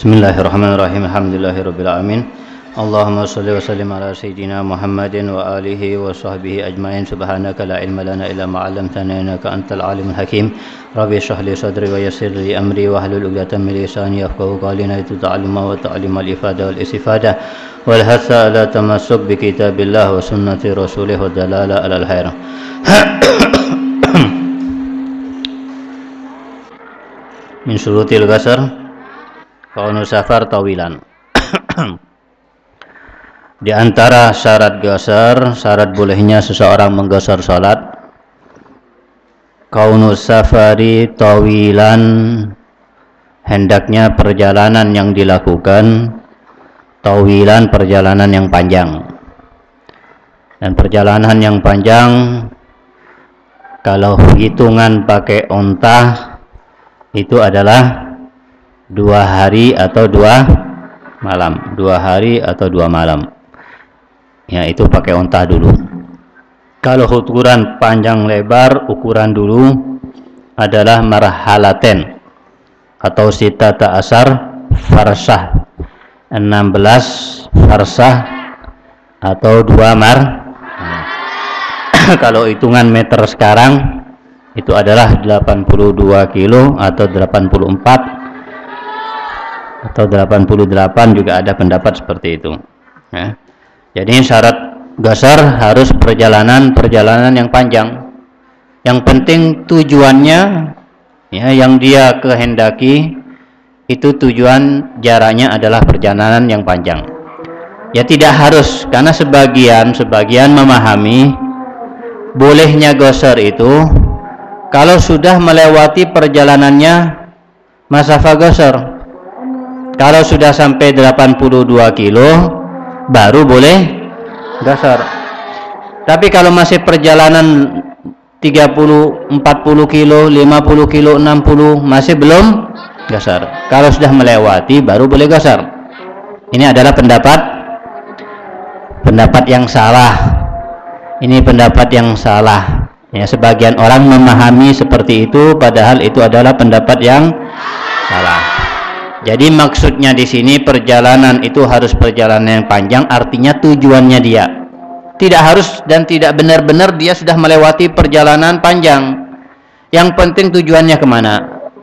بسم الله الرحمن الرحيم الحمد لله رب العالمين اللهم صل وسلم على سيدنا محمد وآله وصحبه أجمعين سبحانك لا علم لنا إلا ما علمتنا إنك أنت العالم الحكيم ربي اشرح لي صدري ويسر لي أمري واحلل عقدة من لساني يفقهوا قولي نيت تعلم وتعلم الإفادة والاستفادة والحث على تمسك بكتاب الله وسنة رسوله والدلالة على الخير من شروط القصر kaunu safar tawilan. Di antara syarat gasar syarat bolehnya seseorang menggosor salat kaunu safari tawilan hendaknya perjalanan yang dilakukan tawilan perjalanan yang panjang. Dan perjalanan yang panjang kalau hitungan pakai onta itu adalah dua hari atau dua malam. Dua hari atau dua malam. Ya itu pakai unta dulu. Kalau ukuran panjang lebar ukuran dulu adalah marhalaten atau sita asar farsah. 16 farsah atau dua mar. Kalau hitungan meter sekarang itu adalah 82 kilo atau 84 atau 88 juga ada pendapat seperti itu ya. jadi syarat gasar harus perjalanan perjalanan yang panjang. Yang penting tujuannya ya yang dia kehendaki itu tujuan jaraknya adalah perjalanan yang panjang. Ya tidak harus karena sebagian sebagian memahami bolehnya gosar itu kalau sudah melewati perjalanannya masafa gosar kalau sudah sampai 82 kilo baru boleh gasar tapi kalau masih perjalanan 30 40 kilo 50 kilo 60 masih belum gasar kalau sudah melewati baru boleh gasar ini adalah pendapat pendapat yang salah. Ini pendapat yang salah. Ya sebagian orang memahami seperti itu padahal itu adalah pendapat yang salah jadi maksudnya di sini perjalanan itu harus perjalanan yang panjang, artinya tujuannya dia. Tidak harus dan tidak benar-benar dia sudah melewati perjalanan panjang. Yang penting tujuannya ke mana.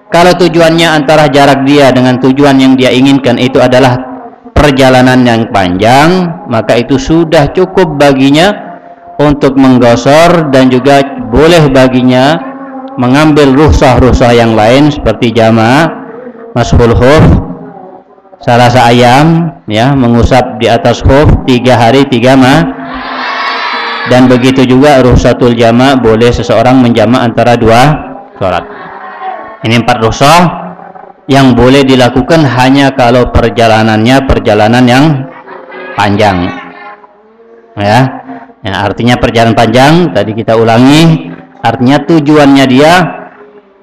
Kalau tujuannya antara jarak dia dengan tujuan yang dia inginkan itu adalah perjalanan yang panjang, maka itu sudah cukup baginya untuk menggosor dan juga boleh baginya mengambil ruhsah-ruhsah yang lain seperti jamaah mashul huf salah ayam ya mengusap di atas huf tiga hari tiga mah dan begitu juga ruhsatul jama boleh seseorang menjama antara dua sholat. Ini empat ruhsah yang boleh dilakukan hanya kalau perjalanannya perjalanan yang panjang. Ya, ya artinya perjalanan panjang tadi kita ulangi artinya tujuannya dia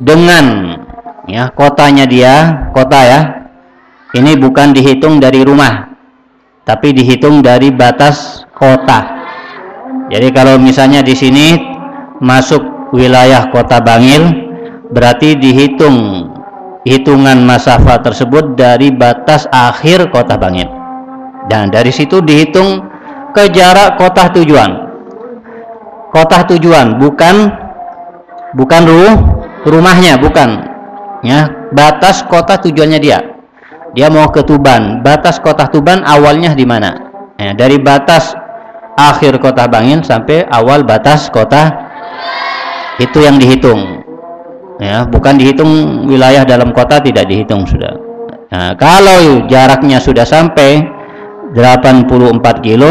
dengan ya kotanya dia kota ya. Ini bukan dihitung dari rumah tapi dihitung dari batas kota. Jadi kalau misalnya di sini masuk wilayah kota Bangil berarti dihitung hitungan masafa tersebut dari batas akhir kota Bangil. Dan dari situ dihitung ke jarak kota tujuan. Kota tujuan bukan bukan ru rumahnya bukan ya batas kota tujuannya dia. Dia mau ke Tuban. Batas kota Tuban awalnya di mana? Ya, dari batas akhir kota Bangil sampai awal batas kota itu yang dihitung. Ya bukan dihitung wilayah dalam kota tidak dihitung sudah. Nah, kalau jaraknya sudah sampai 84 kilo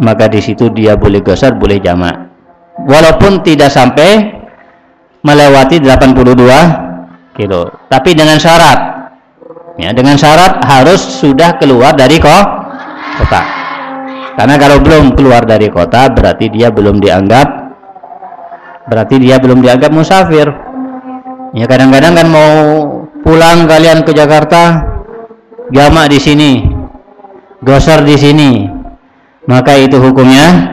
maka di situ dia boleh gosar boleh jamak. Walaupun tidak sampai melewati 82 kilo tapi dengan syarat. Ya dengan syarat harus sudah keluar dari kota. Karena kalau belum keluar dari kota berarti dia belum dianggap berarti dia belum dianggap musafir. Ya kadang-kadang kan mau pulang kalian ke Jakarta jamak di sini gosor di sini. Maka itu hukumnya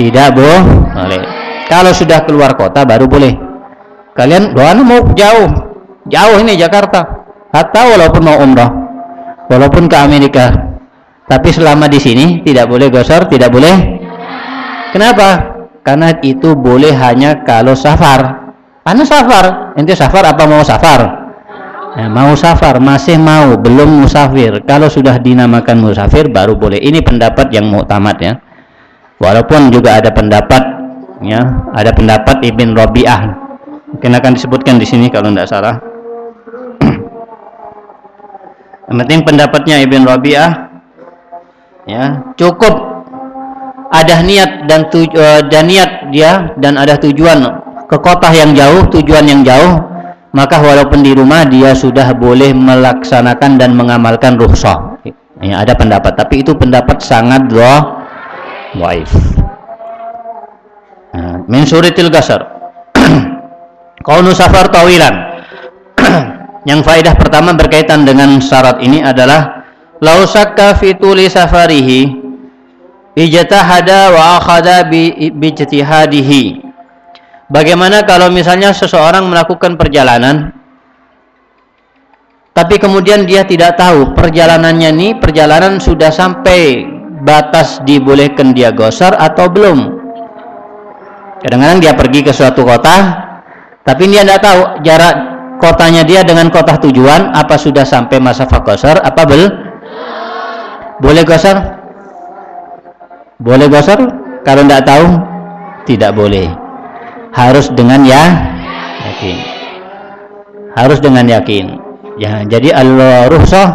tidak boleh. Kalau sudah keluar kota baru boleh kalian doa mau jauh. Jauh ini Jakarta. Atau walaupun mau umrah. Walaupun ke Amerika. Tapi selama di sini tidak boleh gosor tidak boleh. Kenapa? Karena itu boleh hanya kalau safar. Anda safar? Ente safar apa mau safar? Nah, mau safar masih mau belum musafir. Kalau sudah dinamakan musafir baru boleh. Ini pendapat yang muktamad ya. Walaupun juga ada pendapat ya ada pendapat Ibn Rabi'ah mungkin akan disebutkan di sini kalau tidak salah. Yang penting pendapatnya Ibn Rabi'ah ya cukup. Ada niat dan tuj uh, dan niat dia dan ada tujuan ke kota yang jauh tujuan yang jauh. Maka walaupun di rumah dia sudah boleh melaksanakan dan mengamalkan rukhsah. Ya, ada pendapat tapi itu pendapat sangat doa waif nah, min suritil gasar kaunu safar tawilan. Yang faedah pertama berkaitan dengan syarat ini adalah lau syakka fi tuli safarihi ijtahada wa akhada bi bijtihadihi Bagaimana kalau misalnya seseorang melakukan perjalanan tapi kemudian dia tidak tahu perjalanannya ini perjalanan sudah sampai batas dibolehkan dia gosor atau belum? Kadang-kadang dia pergi ke suatu kota tapi dia tidak tahu jarak kotanya dia dengan kota tujuan apa sudah sampai masa gosor apa bel? Boleh gosor? Boleh gosor? Kalau tidak tahu tidak boleh. Harus dengan ya yakin. Harus dengan yakin. Ya jadi al-ruhsah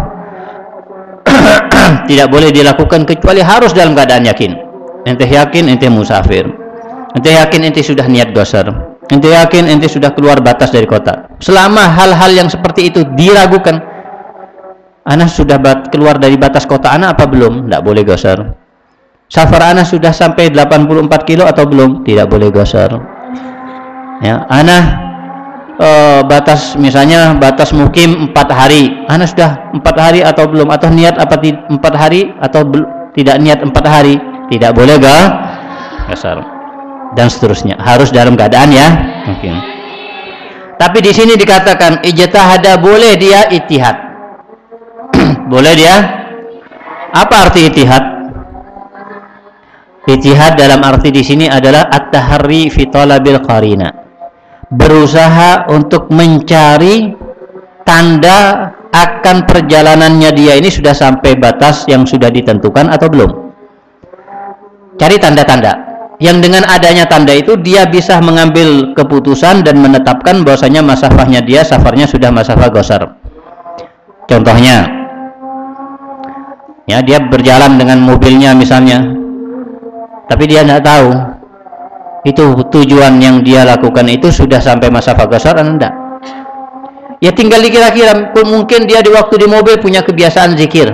tidak boleh dilakukan kecuali harus dalam keadaan yakin. Ente yakin ente musafir. Ente yakin ente sudah niat gosar ente yakin ente sudah keluar batas dari kota. Selama hal-hal yang seperti itu diragukan anak sudah keluar dari batas kota anak apa belum? Tidak boleh gosar safar anak sudah sampai 84 kilo atau belum? Tidak boleh gosar ya anak uh, batas misalnya batas mukim empat hari. Anda sudah empat hari atau belum? Atau niat apa empat hari atau tidak niat empat hari? Tidak boleh ga kasar dan seterusnya. Harus dalam keadaan ya? Mungkin. Tapi di sini dikatakan ijtihada boleh dia itihad. Boleh dia? Apa arti itihad? Itihad dalam arti di sini adalah at-tahri fi talabil qarina. Berusaha untuk mencari tanda akan perjalanannya dia ini sudah sampai batas yang sudah ditentukan atau belum. Cari tanda-tanda yang dengan adanya tanda itu dia bisa mengambil keputusan dan menetapkan bahwasanya masafahnya dia safarnya sudah masafah gosar. Contohnya ya dia berjalan dengan mobilnya misalnya tapi dia tidak tahu itu tujuan yang dia lakukan itu sudah sampai masa fagasar atau enggak. Ya tinggal dikira-kira mungkin dia di waktu di mobil punya kebiasaan zikir.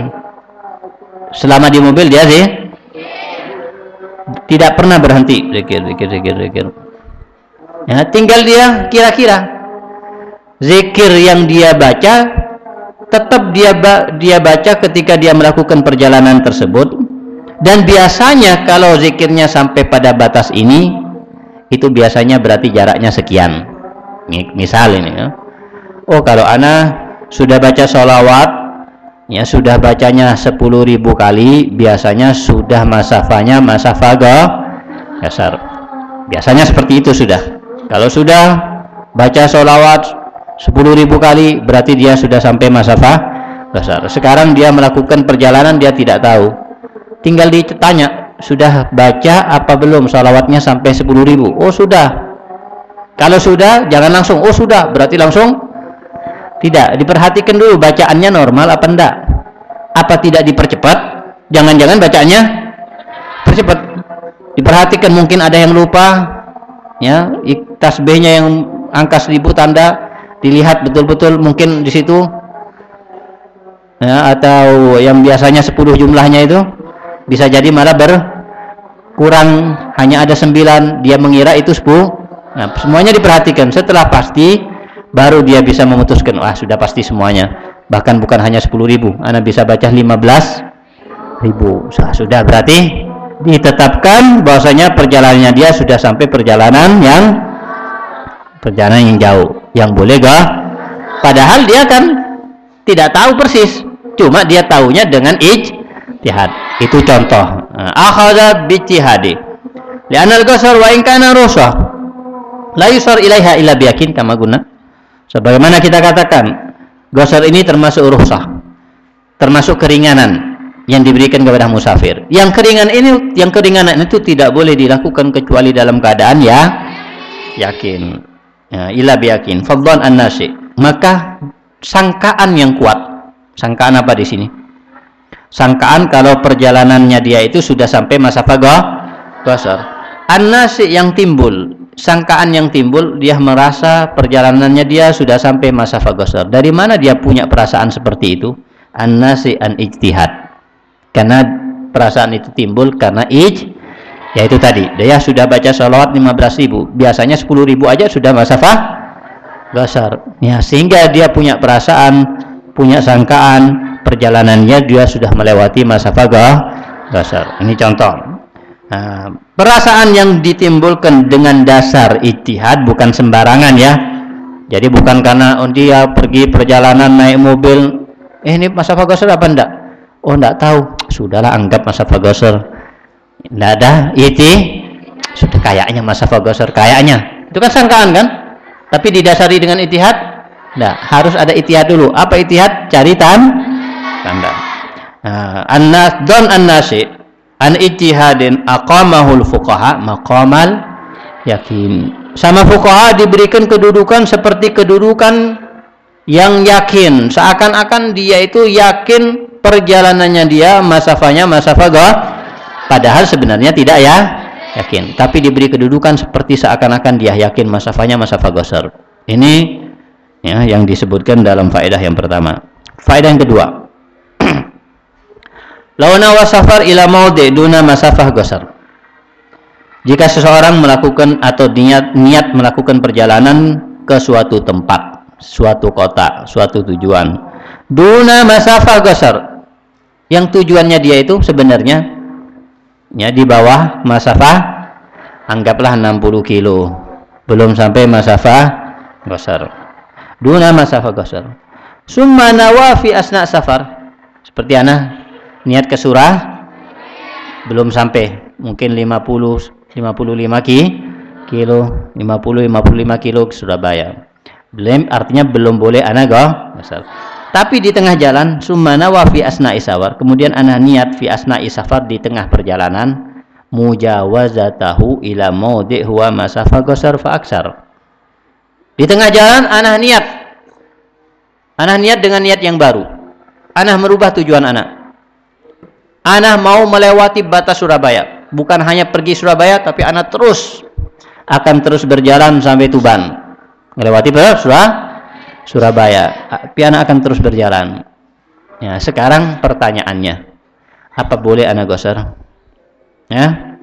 Selama di mobil dia sih tidak pernah berhenti. Zikir zikir zikir zikir. Ya tinggal dia kira-kira. Zikir yang dia baca tetap dia dia baca ketika dia melakukan perjalanan tersebut. Dan biasanya kalau zikirnya sampai pada batas ini itu biasanya berarti jaraknya sekian. Misal ini ya. oh kalau ana sudah baca sholawat ya sudah bacanya 10.000 kali biasanya sudah masafanya masafah dasar. Biasanya seperti itu sudah. Kalau sudah baca sholawat 10.000 kali berarti dia sudah sampai masafah dasar. Sekarang dia melakukan perjalanan dia tidak tahu. Tinggal ditanya sudah baca apa belum salawatnya sampai 10 ribu? Oh sudah. Kalau sudah jangan langsung. Oh sudah. Berarti langsung tidak diperhatikan dulu bacaannya normal apa enggak? Apa tidak dipercepat? Jangan-jangan bacaannya percepat diperhatikan mungkin ada yang lupa ya tasbihnya yang angka seribu tanda dilihat betul-betul mungkin di situ ya, atau yang biasanya 10 jumlahnya itu bisa jadi malah berkurang hanya ada sembilan dia mengira itu sepuluh. Nah semuanya diperhatikan. Setelah pasti baru dia bisa memutuskan wah sudah pasti semuanya. Bahkan bukan hanya sepuluh ribu anak bisa baca lima belas ribu. Sudah berarti ditetapkan bahwasanya perjalanannya dia sudah sampai perjalanan yang perjalanan yang jauh. Yang boleh gak? Padahal dia kan tidak tahu persis. Cuma dia tahunya dengan ijtihad. Itu contoh. Akhadha bijtihadi. Li'anna al-qasar wa in kana rusah la yusar ilaiha illa biyakin kama guna sebagaimana kita katakan gosor ini termasuk ruhsah termasuk keringanan yang diberikan kepada musafir. Yang keringan ini, yang keringanan itu tidak boleh dilakukan kecuali dalam keadaan ya yakin. Ya, ila biyakin. Fadlan an nasi. Maka sangkaan yang kuat. Sangkaan apa di sini? Sangkaan kalau perjalanannya dia itu sudah sampai masa fagoh gosor. An-nasi yang timbul. Sangkaan yang timbul, dia merasa perjalanannya dia sudah sampai masa fagosor. Dari mana dia punya perasaan seperti itu? An-nasi an ijtihad karena perasaan itu timbul karena ij yaitu tadi. Dia sudah baca sholawat 15 ribu. Biasanya 10 ribu aja sudah masafah besar ya sehingga dia punya perasaan punya sangkaan perjalanannya dia sudah melewati masa fagah besar ini contoh perasaan yang ditimbulkan dengan dasar ijtihad bukan sembarangan ya. Jadi bukan karena oh, dia pergi perjalanan naik mobil eh ini masa fagah apa enggak oh enggak tahu. Sudahlah anggap masa fagosor. Enggak ada iti sudah kayaknya masa fagosor kayaknya. Itu kan sangkaan kan? Tapi didasari dengan itihad enggak harus ada itihad dulu. Apa itihad cari tan tanda. Nah, annas don annasi an itihadin aqamahul fuqaha maqamal yakin. Sama fuqaha diberikan kedudukan seperti kedudukan yang yakin. Seakan-akan dia itu yakin perjalanannya dia masafanya masafah padahal sebenarnya tidak ya yakin. Tapi diberi kedudukan seperti seakan-akan dia yakin masafanya masafah ini ya yang disebutkan dalam faedah yang pertama. Faedah yang kedua lawana wasafar ila maude duna masafah gosor jika seseorang melakukan atau niat niat melakukan perjalanan ke suatu tempat suatu kota suatu tujuan duna masafah gosor yang tujuannya dia itu sebenarnya ya di bawah masafah anggaplah 60 kilo. Belum sampai masafah gosar. Duna masafah gosar. Summa nawafi asna safar. Seperti ana niat ke surah? Belum sampai. Mungkin 50 55 ki, kilo. 50 55 kilo ke Surabaya. Belum artinya belum boleh ana go? Tapi di tengah jalan sumana wa fi asna isawar kemudian ana niat fi asna isafar di tengah perjalanan. Mujawazatahu ila maudi huwa masafa gosar fa aksar. Di tengah jalan ana niat. Ana niat dengan niat yang baru. Ana merubah tujuan ana ana mau melewati batas Surabaya. Bukan hanya pergi Surabaya tapi ana terus akan terus berjalan sampai Tuban. Melewati Surabaya. Surabaya piana akan terus berjalan. Ya sekarang pertanyaannya. Apa boleh anak gosor? Ya?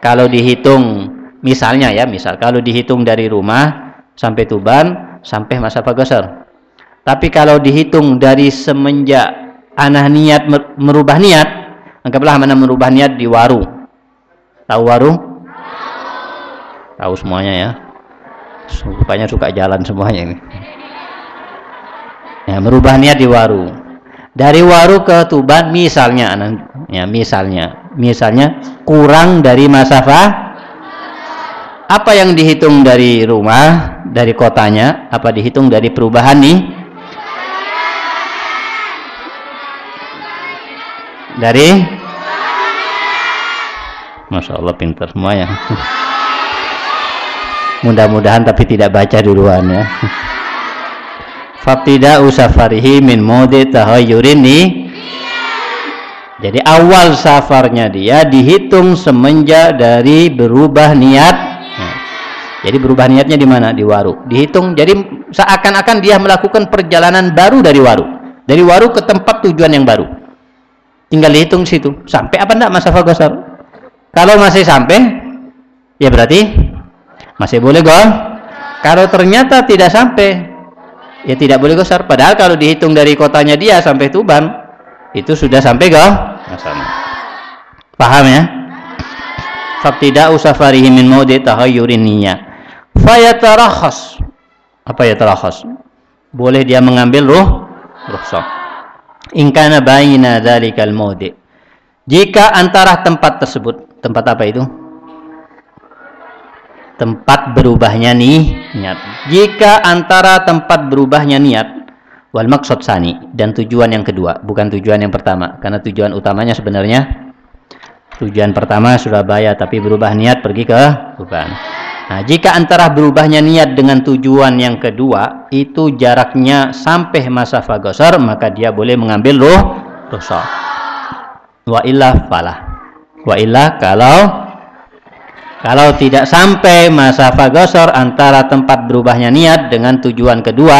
Kalau dihitung misalnya ya misal kalau dihitung dari rumah sampai Tuban sampai masa Gosor? Tapi kalau dihitung dari semenjak anak niat merubah niat anggaplah mana merubah niat di waru tahu waru tahu semuanya ya. Rupanya suka jalan semuanya ini. Ya, merubah niat di waru dari waru ke Tuban misalnya ya misalnya. Misalnya kurang dari masafah apa yang dihitung dari rumah dari kotanya? Apa dihitung dari perubahan nih dari? Masya Allah pintar semuanya mudah-mudahan tapi tidak baca duluan ya. Fabtida usafarihi min mode tahayyurin nih jadi awal safarnya dia dihitung semenjak dari berubah niat. Jadi berubah niatnya di mana? Di waru. Dihitung jadi seakan-akan dia melakukan perjalanan baru dari waru. Dari waru ke tempat tujuan yang baru tinggal dihitung situ. Sampai apa enggak masa gosar kalau masih sampai ya berarti masih boleh gol kalau ternyata tidak sampai ya tidak boleh gosar. Padahal kalau dihitung dari kotanya dia sampai Tuban itu sudah sampai go. Paham ya? Faktida usafarihi min maudi tahayyurin niyya. Fayatarakhas apa ya tarakhas boleh dia mengambil ruh rukhsah Ingkana baina dzalikal mawdi. Jika antara tempat tersebut, tempat apa itu? Tempat berubahnya nih niat. Jika antara tempat berubahnya niat wal maksud sani dan tujuan yang kedua, bukan tujuan yang pertama, karena tujuan utamanya sebenarnya Tujuan pertama Surabaya tapi berubah niat pergi ke bukan. Nah, jika antara berubahnya niat dengan tujuan yang kedua itu jaraknya sampai masa fagosor maka dia boleh mengambil roh dosa. Wa illa falah. Wa illa kalau kalau tidak sampai masa fagosor antara tempat berubahnya niat dengan tujuan kedua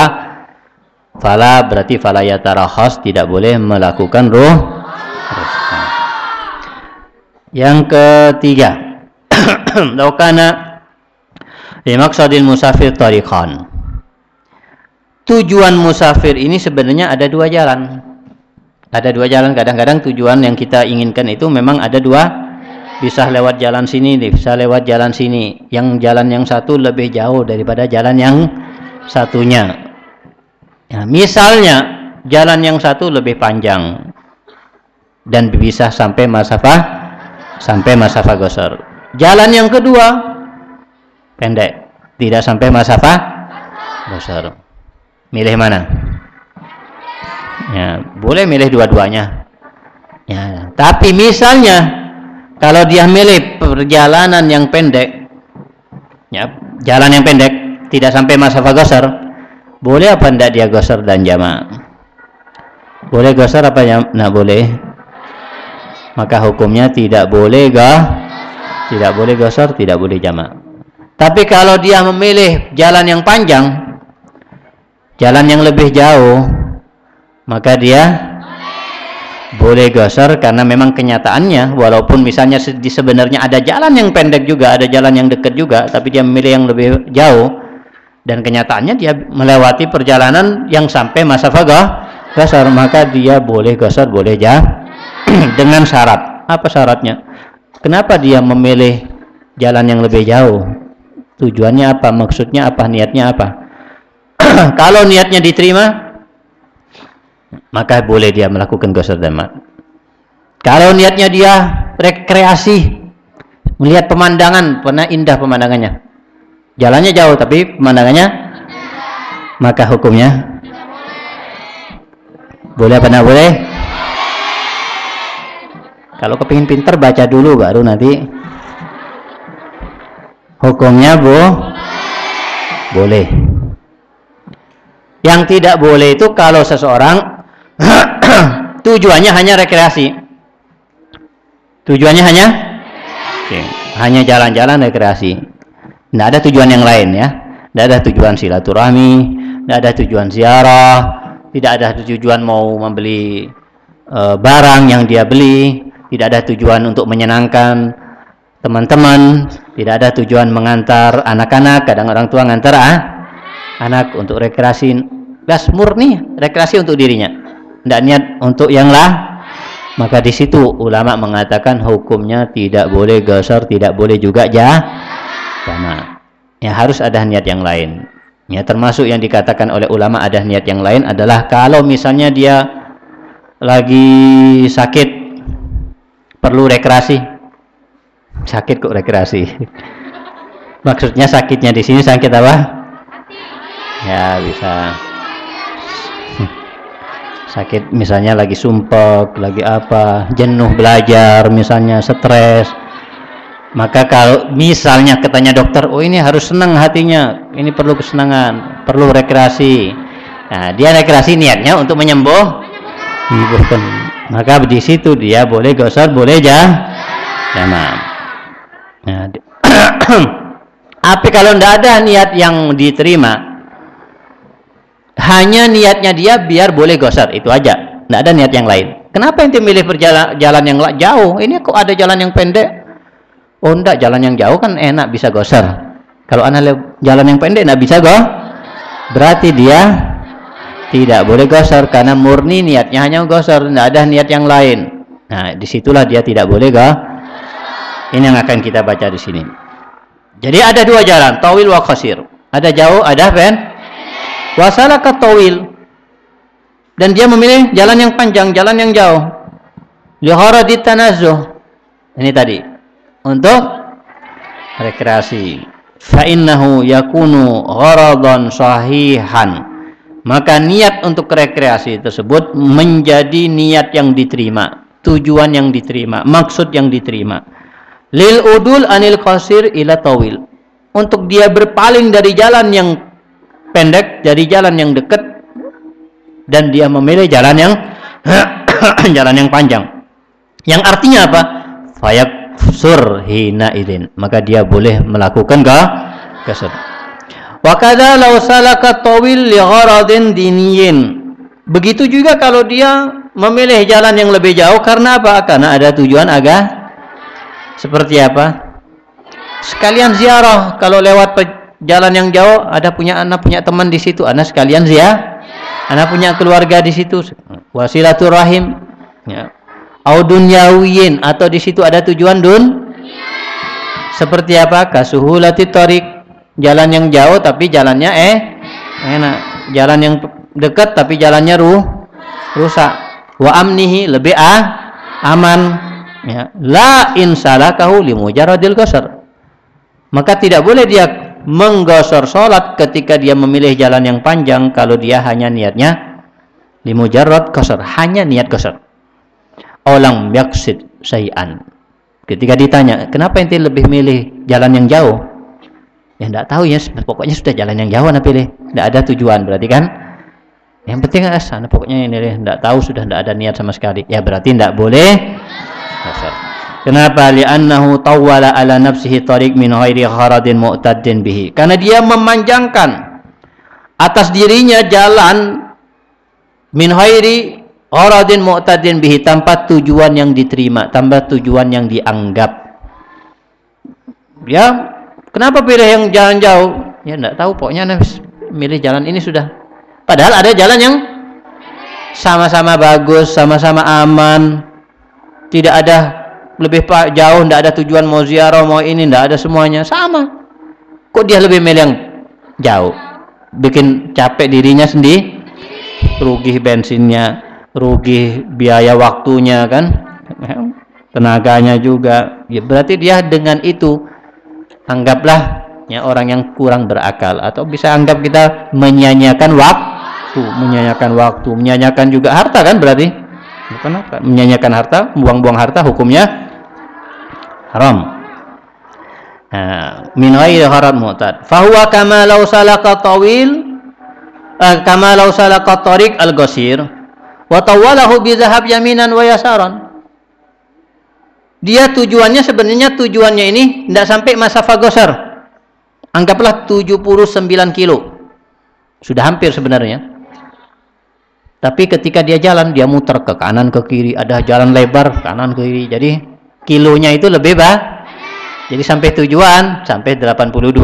fala berarti fala yatarahas tidak boleh melakukan roh yang ketiga, laukana limaksudil musafir tariqan. Tujuan musafir ini sebenarnya ada dua jalan. Ada dua jalan. Kadang-kadang tujuan yang kita inginkan itu memang ada dua. Bisa lewat jalan sini, bisa lewat jalan sini. Yang jalan yang satu lebih jauh daripada jalan yang satunya. Ya, misalnya jalan yang satu lebih panjang dan bisa sampai masafah sampai masa gosor. Jalan yang kedua pendek, tidak sampai masa gosor. Milih mana? Ya, boleh milih dua-duanya. Ya, tapi misalnya kalau dia milih perjalanan yang pendek, ya, jalan yang pendek tidak sampai masa gosor, boleh apa tidak dia gosor dan jamaah? Boleh gosor apa ya? Nah, boleh maka hukumnya tidak boleh gah tidak boleh gosor tidak boleh jamak tapi kalau dia memilih jalan yang panjang jalan yang lebih jauh maka dia boleh gosor karena memang kenyataannya walaupun misalnya sebenarnya ada jalan yang pendek juga ada jalan yang dekat juga tapi dia memilih yang lebih jauh dan kenyataannya dia melewati perjalanan yang sampai masa fagah gosor maka dia boleh gosor boleh jah dengan syarat. Apa syaratnya? Kenapa dia memilih jalan yang lebih jauh? Tujuannya apa? Maksudnya apa? Niatnya apa? Kalau niatnya diterima, maka boleh dia melakukan gosor damat. Kalau niatnya dia rekreasi, melihat pemandangan, pernah indah pemandangannya. Jalannya jauh tapi pemandangannya, maka hukumnya boleh apa tidak boleh? Kalau kepingin pinter baca dulu baru nanti hukumnya bu boleh. Yang tidak boleh itu kalau seseorang tujuannya hanya rekreasi. Tujuannya hanya okay. hanya jalan-jalan rekreasi. Tidak ada tujuan yang lain ya. Tidak ada tujuan silaturahmi, tidak ada tujuan ziarah, tidak ada tujuan mau membeli uh, barang yang dia beli, tidak ada tujuan untuk menyenangkan teman-teman, tidak ada tujuan mengantar anak-anak, kadang orang tua ngantar ah, anak untuk rekreasi, gas murni rekreasi untuk dirinya, tidak niat untuk yang lah. Maka di situ ulama mengatakan hukumnya tidak boleh gosor, tidak boleh juga jah, sama. Ya harus ada niat yang lain. Ya termasuk yang dikatakan oleh ulama ada niat yang lain adalah kalau misalnya dia lagi sakit perlu rekreasi sakit kok rekreasi. Maksudnya sakitnya di sini sakit apa? Ya bisa. Sakit misalnya lagi sumpek lagi apa jenuh belajar misalnya stres. Maka kalau misalnya katanya dokter oh ini harus senang hatinya ini perlu kesenangan perlu rekreasi. Nah dia rekreasi niatnya untuk menyembuh. Menyembuhkan. Maka di situ dia boleh gosor boleh jah jamak nah, tapi kalau tidak ada niat yang diterima hanya niatnya dia biar boleh gosor itu aja. Tidak ada niat yang lain. Kenapa ente milih perjalanan jalan yang jauh? Ini kok ada jalan yang pendek? Oh enggak jalan yang jauh kan enak bisa gosor kalau anak jalan yang pendek tidak bisa go berarti dia tidak boleh gosor karena murni niatnya hanya gosor tidak ada niat yang lain. Nah di situlah dia tidak boleh gak ini yang akan kita baca di sini jadi ada dua jalan tawil wa khasir ada jauh ada pen wasalah ke tawil dan dia memilih jalan yang panjang, jalan yang jauh. Li gharadit tanazzuh. Ini tadi untuk rekreasi. Fa yakunu gharadan sahihan. Maka niat untuk rekreasi tersebut menjadi niat yang diterima, tujuan yang diterima, maksud yang diterima. Lil udul anil qasir ila tawil. Untuk dia berpaling dari jalan yang pendek dari jalan yang dekat dan dia memilih jalan yang jalan yang panjang. Yang artinya apa? Fayak sur hina idin. Maka dia boleh melakukan ke kasar. Wa kadza law salaka tawil li diniyin. Begitu juga kalau dia memilih jalan yang lebih jauh karena apa? Karena ada tujuan agak seperti apa? Sekalian ziarah. Kalau lewat jalan yang jauh ada punya anak punya teman di situ. Anak sekalian ya anak punya keluarga di situ. Wasilaturahim. Ya. Audunyawiyin. Atau di situ ada tujuan dun? Seperti apa? Kasuhulati torik jalan yang jauh tapi jalannya eh enak. Jalan yang dekat tapi jalannya ruh rusak. Wa amnihi lebih ah aman ya. La insalakahu limujaradil qasar maka tidak boleh dia menggosor sholat ketika dia memilih jalan yang panjang kalau dia hanya niatnya limujarrad kosor hanya niat kosor olang yaksid sayan ketika ditanya kenapa ente lebih milih jalan yang jauh? Ya tidak tahu ya. Pokoknya sudah jalan yang jauh anda pilih. Tidak ada tujuan berarti kan? Yang penting asal pokoknya ini tidak tahu sudah tidak ada niat sama sekali. Ya berarti tidak boleh Kenapa? Li'annahu tawwala ala nafsihi tariq min ghairi gharadin mu'taddin bihi. Karena dia memanjangkan atas dirinya jalan min ghairi gharadin mu'taddin bihi tanpa tujuan yang diterima, tanpa tujuan yang dianggap. Ya, kenapa pilih yang jalan jauh? Ya enggak tahu pokoknya nafs milih jalan ini sudah. Padahal ada jalan yang sama-sama bagus, sama-sama aman, tidak ada lebih jauh tidak ada tujuan mau ziarah mau ini tidak ada semuanya. Sama. Kok dia lebih milih yang jauh? Bikin capek dirinya sendiri rugi bensinnya rugi biaya waktunya kan? Tenaganya juga. Ya berarti dia dengan itu anggaplah ya orang yang kurang berakal. Atau bisa anggap kita menyanyiakan waktu menyanyiakan waktu menyanyiakan juga harta kan berarti bukan apa? Menyanyiakan harta buang-buang harta hukumnya haram. Min ghairi haram mu'tad. Fahuwa kama law salaka tawil uh, kama law salaka tariq al-qasir wa tawalahu bi dhahab yaminan wa yasaran. Dia tujuannya sebenarnya tujuannya ini tidak sampai masafa gosar anggaplah 79 kilo. Sudah hampir sebenarnya tapi ketika dia jalan dia muter ke kanan ke kiri. Ada jalan lebar kanan ke kiri. Jadi kilonya itu lebih bah jadi sampai tujuan sampai 82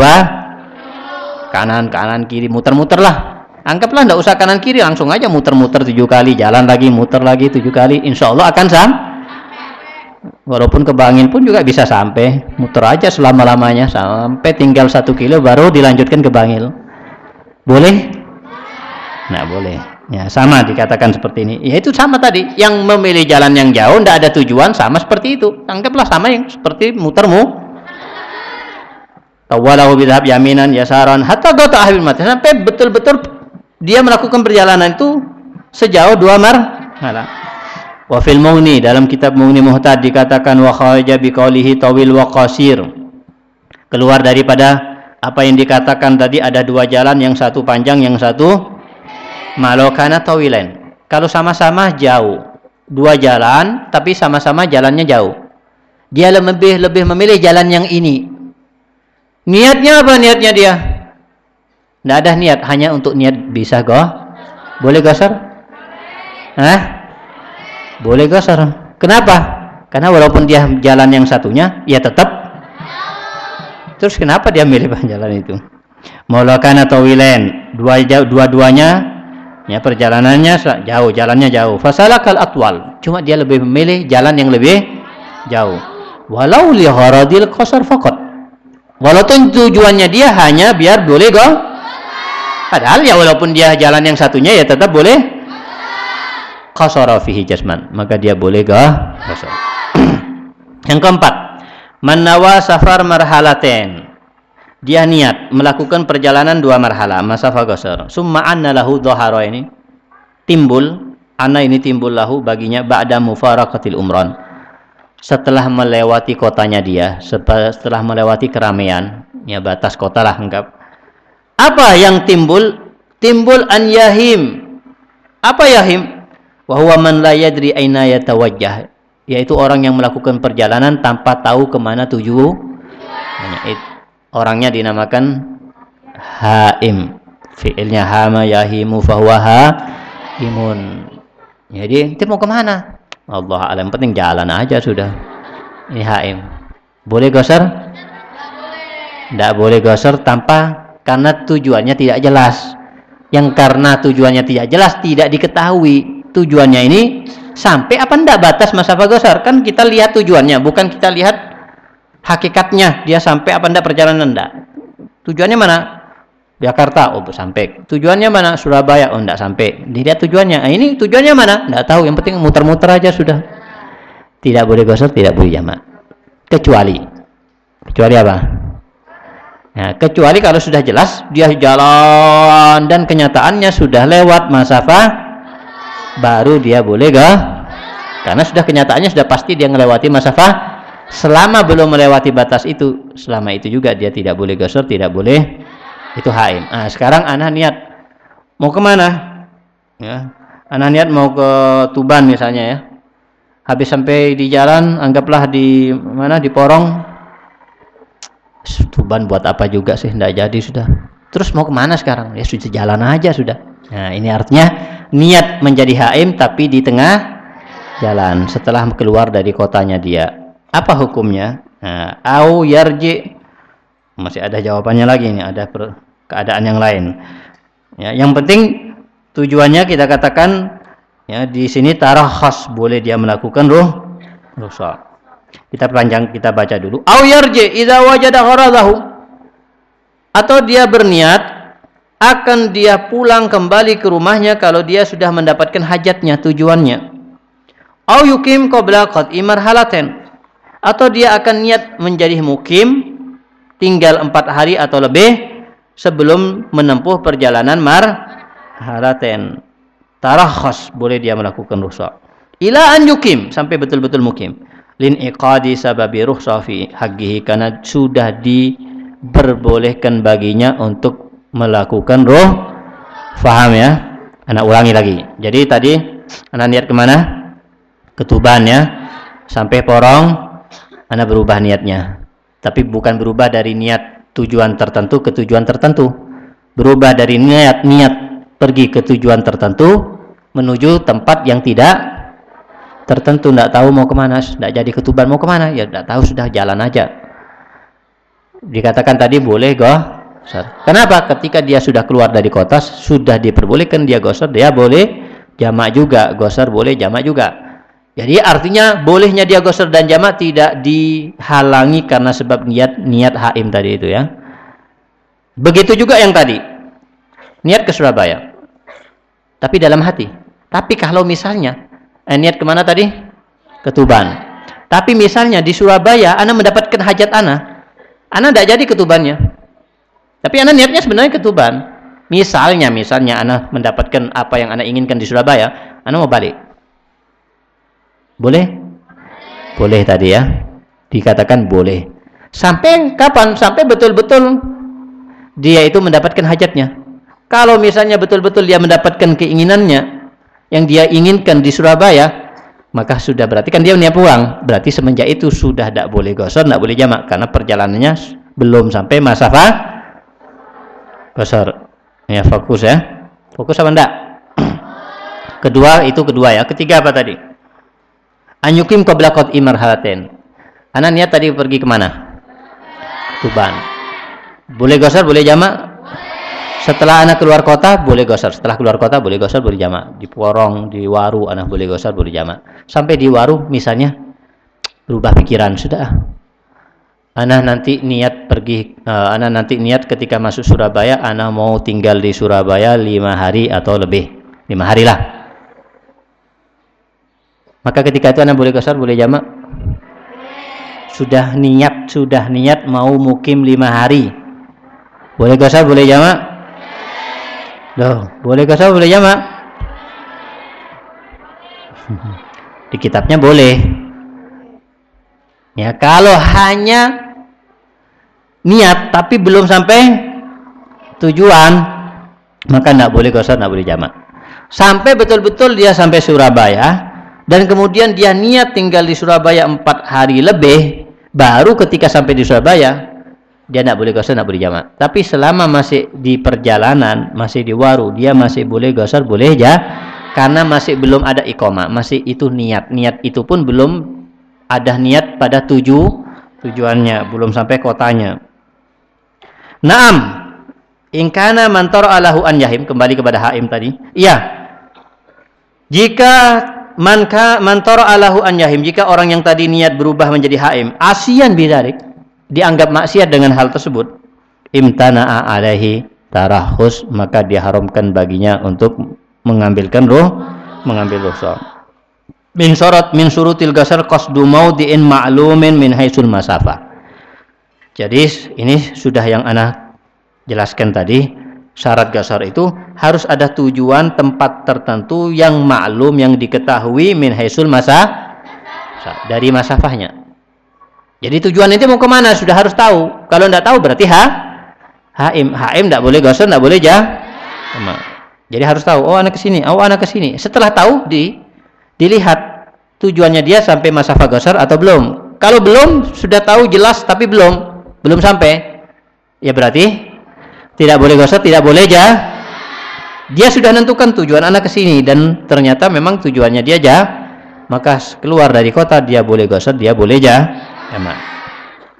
kanan kanan kiri muter-muter lah. Anggaplah tidak usah kanan kiri langsung aja muter-muter tujuh kali. Jalan lagi muter lagi tujuh kali. Insya Allah akan sam walaupun ke Bangin pun juga bisa sampai. Muter aja selama-lamanya. Sampai tinggal satu kilo baru dilanjutkan ke Bangil. Boleh? nah boleh Ya, sama dikatakan seperti ini. Ya itu sama tadi. Yang memilih jalan yang jauh tidak ada tujuan sama seperti itu. Anggaplah sama yang seperti mutermu. Tawalahu bidhab yaminan yasaran hatta gota ahbil mati sampai betul-betul dia melakukan perjalanan itu sejauh dua mar. Wa fil Mughni dalam kitab Mughni Muhtad dikatakan wa kharaja biqaulihi tawil wa qasir. Keluar daripada apa yang dikatakan tadi ada dua jalan yang satu panjang yang satu malokana tawilen kalau sama-sama jauh. Dua jalan tapi sama-sama jalannya jauh. Dia lebih lebih memilih jalan yang ini. Niatnya apa niatnya dia? Tidak ada niat hanya untuk niat bisa go. Boleh gosar Hah? boleh gosar kenapa? Karena walaupun dia jalan yang satunya ya tetap terus kenapa dia milih jalan itu? Molakan atau wilen dua dua-duanya ya perjalanannya jauh jalannya jauh. Fasalakal atwal. Cuma dia lebih memilih jalan yang lebih jauh. Walau li gharadil qasar faqat. Walaupun tujuannya dia hanya biar boleh go padahal ya walaupun dia jalan yang satunya ya tetap boleh qasara fihi jasman. Maka dia boleh qasar. Yang keempat manawa safar marhalaten dia niat melakukan perjalanan dua marhala masafa qasar summa anna lahu dhahara ini timbul anna ini timbul lahu baginya ba'da mufaraqatil umran. Setelah melewati kotanya dia setelah melewati keramaian ya batas kota lah anggap. Apa yang timbul? Timbul an yahim. Apa yahim? Wahwa man la yadri aina yatawajjah. Yaitu orang yang melakukan perjalanan tanpa tahu ke mana tuju orangnya dinamakan haim. Fiilnya hama yahimu fahuwa haimun. Jadi itu mau ke mana? Allah alam penting jalan aja sudah. Ini haim. Boleh gosar? Tidak boleh gosar tanpa karena tujuannya tidak jelas. Yang karena tujuannya tidak jelas tidak diketahui. Tujuannya ini sampai apa ndak batas masa gosar? Kan kita lihat tujuannya bukan kita lihat hakikatnya dia sampai apa ndak perjalanan ndak tujuannya mana? Jakarta oh sampai. Tujuannya mana? Surabaya oh enggak sampai. Dilihat tujuannya. Nah, ini tujuannya mana? Enggak tahu. Yang penting muter-muter aja sudah. Tidak boleh gosok tidak boleh jamak. Kecuali. Kecuali apa? Nah, kecuali kalau sudah jelas dia jalan dan kenyataannya sudah lewat masafa baru dia boleh gak? Karena sudah kenyataannya sudah pasti dia melewati masafa selama belum melewati batas itu selama itu juga dia tidak boleh gosor tidak boleh itu haim. Nah sekarang anak niat mau ke mana ya anak niat mau ke Tuban misalnya ya. Habis sampai di jalan anggaplah di mana di Porong. Tuban buat apa juga sih? Tidak jadi sudah. Terus mau ke mana sekarang? Ya sudah jalan aja sudah. Nah ini artinya niat menjadi haim tapi di tengah jalan. Setelah keluar dari kotanya dia apa hukumnya nah, au yarji masih ada jawabannya lagi ini ada per, keadaan yang lain. Ya, yang penting tujuannya kita katakan ya di sini tarah khas boleh dia melakukan ruh rusak. Kita panjang kita baca dulu. Au yarji idza wajada gharadahu. Atau dia berniat akan dia pulang kembali ke rumahnya kalau dia sudah mendapatkan hajatnya tujuannya. Au yukim qabla qad'i marhalaten. Atau dia akan niat menjadi mukim tinggal empat hari atau lebih sebelum menempuh perjalanan mar halaten tarakhas boleh dia melakukan rukhsah ila an yukim sampai betul-betul mukim. Lin iqadi sababi rukhsah fi karena sudah diperbolehkan baginya untuk melakukan ruh. Faham ya? Anak ulangi lagi. Jadi tadi anak niat ke mana? Ketuban ya. Sampai porong anak berubah niatnya. Tapi bukan berubah dari niat tujuan tertentu ke tujuan tertentu. Berubah dari niat niat pergi ke tujuan tertentu menuju tempat yang tidak tertentu. Tidak tahu mau ke mana tidak jadi ketuban mau ke mana. Ya tidak tahu sudah jalan aja. Dikatakan tadi boleh goh kenapa? Ketika dia sudah keluar dari kota sudah diperbolehkan dia gosor dia boleh jamak juga. Gosor boleh jamak juga jadi artinya bolehnya dia gosor dan jamak tidak dihalangi karena sebab niat niat haim tadi itu ya. Begitu juga yang tadi. Niat ke Surabaya. Tapi dalam hati. Tapi kalau misalnya eh, niat ke mana tadi? Ke Tuban. Tapi misalnya di Surabaya Anda mendapatkan hajat Anda. Anda tidak jadi ketubannya. Tapi Anda niatnya sebenarnya ke Tuban. Misalnya, misalnya Anda mendapatkan apa yang Anda inginkan di Surabaya, Anda mau balik boleh? Boleh tadi ya. Dikatakan boleh. Sampai kapan? Sampai betul-betul dia itu mendapatkan hajatnya. Kalau misalnya betul-betul dia mendapatkan keinginannya yang dia inginkan di Surabaya, maka sudah berarti kan dia punya pulang. Berarti semenjak itu sudah tidak boleh gosor, tidak boleh jamak karena perjalanannya belum sampai masafah gosor. Ya fokus ya. Fokus apa enggak? kedua itu kedua ya. Ketiga apa tadi? Anyukim qabla qad'i marhalatin. Anak niat tadi pergi ke mana? Tuban. Boleh gosar, boleh jamak? Setelah anak keluar kota, boleh gosar. Setelah keluar kota, boleh gosar, boleh jamak. Di Porong, di Waru, anak boleh gosar, boleh jamak. Sampai di Waru, misalnya, berubah pikiran. Sudah. Anak nanti niat pergi, uh, anak nanti niat ketika masuk Surabaya, anak mau tinggal di Surabaya lima hari atau lebih. Lima hari lah Maka ketika itu anak boleh gosor, boleh jamak? Sudah niat, sudah niat mau mukim lima hari. Boleh gosor, boleh jamak? Loh, boleh gosor, boleh jamak? Di kitabnya boleh. Ya, kalau hanya niat tapi belum sampai tujuan, maka tidak boleh gosor, tidak boleh jamak. Sampai betul-betul dia sampai Surabaya dan kemudian dia niat tinggal di Surabaya empat hari lebih, baru ketika sampai di Surabaya dia tidak boleh gosor, tidak boleh jamak. Tapi selama masih di perjalanan, masih di waru, dia masih boleh gosor, boleh ya karena masih belum ada ikoma masih itu niat. Niat itu pun belum ada niat pada tujuh tujuannya belum sampai kotanya. Naam. Ingkana mantor alahu an yahim kembali kepada haim tadi. Iya. Jika manka mantor alahu an yahim. Jika orang yang tadi niat berubah menjadi haim. Asian bidarik dianggap maksiat dengan hal tersebut. Imtana'a alaihi tarahus. Maka diharamkan baginya untuk mengambilkan ruh mengambil ruh min sorot min surutil gasar qasdu maudiin ma'lumin min haisul masafa jadi ini sudah yang anak jelaskan tadi syarat gasar itu harus ada tujuan tempat tertentu yang maklum yang diketahui min haisul masa dari masafahnya. Jadi tujuan itu mau ke mana? Sudah harus tahu. Kalau tidak tahu berarti ha haim. Haim tidak boleh gasar tidak boleh jah. Jadi harus tahu, oh anak ke sini, oh anak ke sini. Setelah tahu di dilihat tujuannya dia sampai masa fagasar atau belum. Kalau belum sudah tahu jelas tapi belum. Belum sampai. Ya berarti tidak boleh gosor, tidak boleh ja. Dia sudah menentukan tujuan anak ke sini dan ternyata memang tujuannya dia ja. Maka keluar dari kota dia boleh gosor, dia boleh ja. Emang.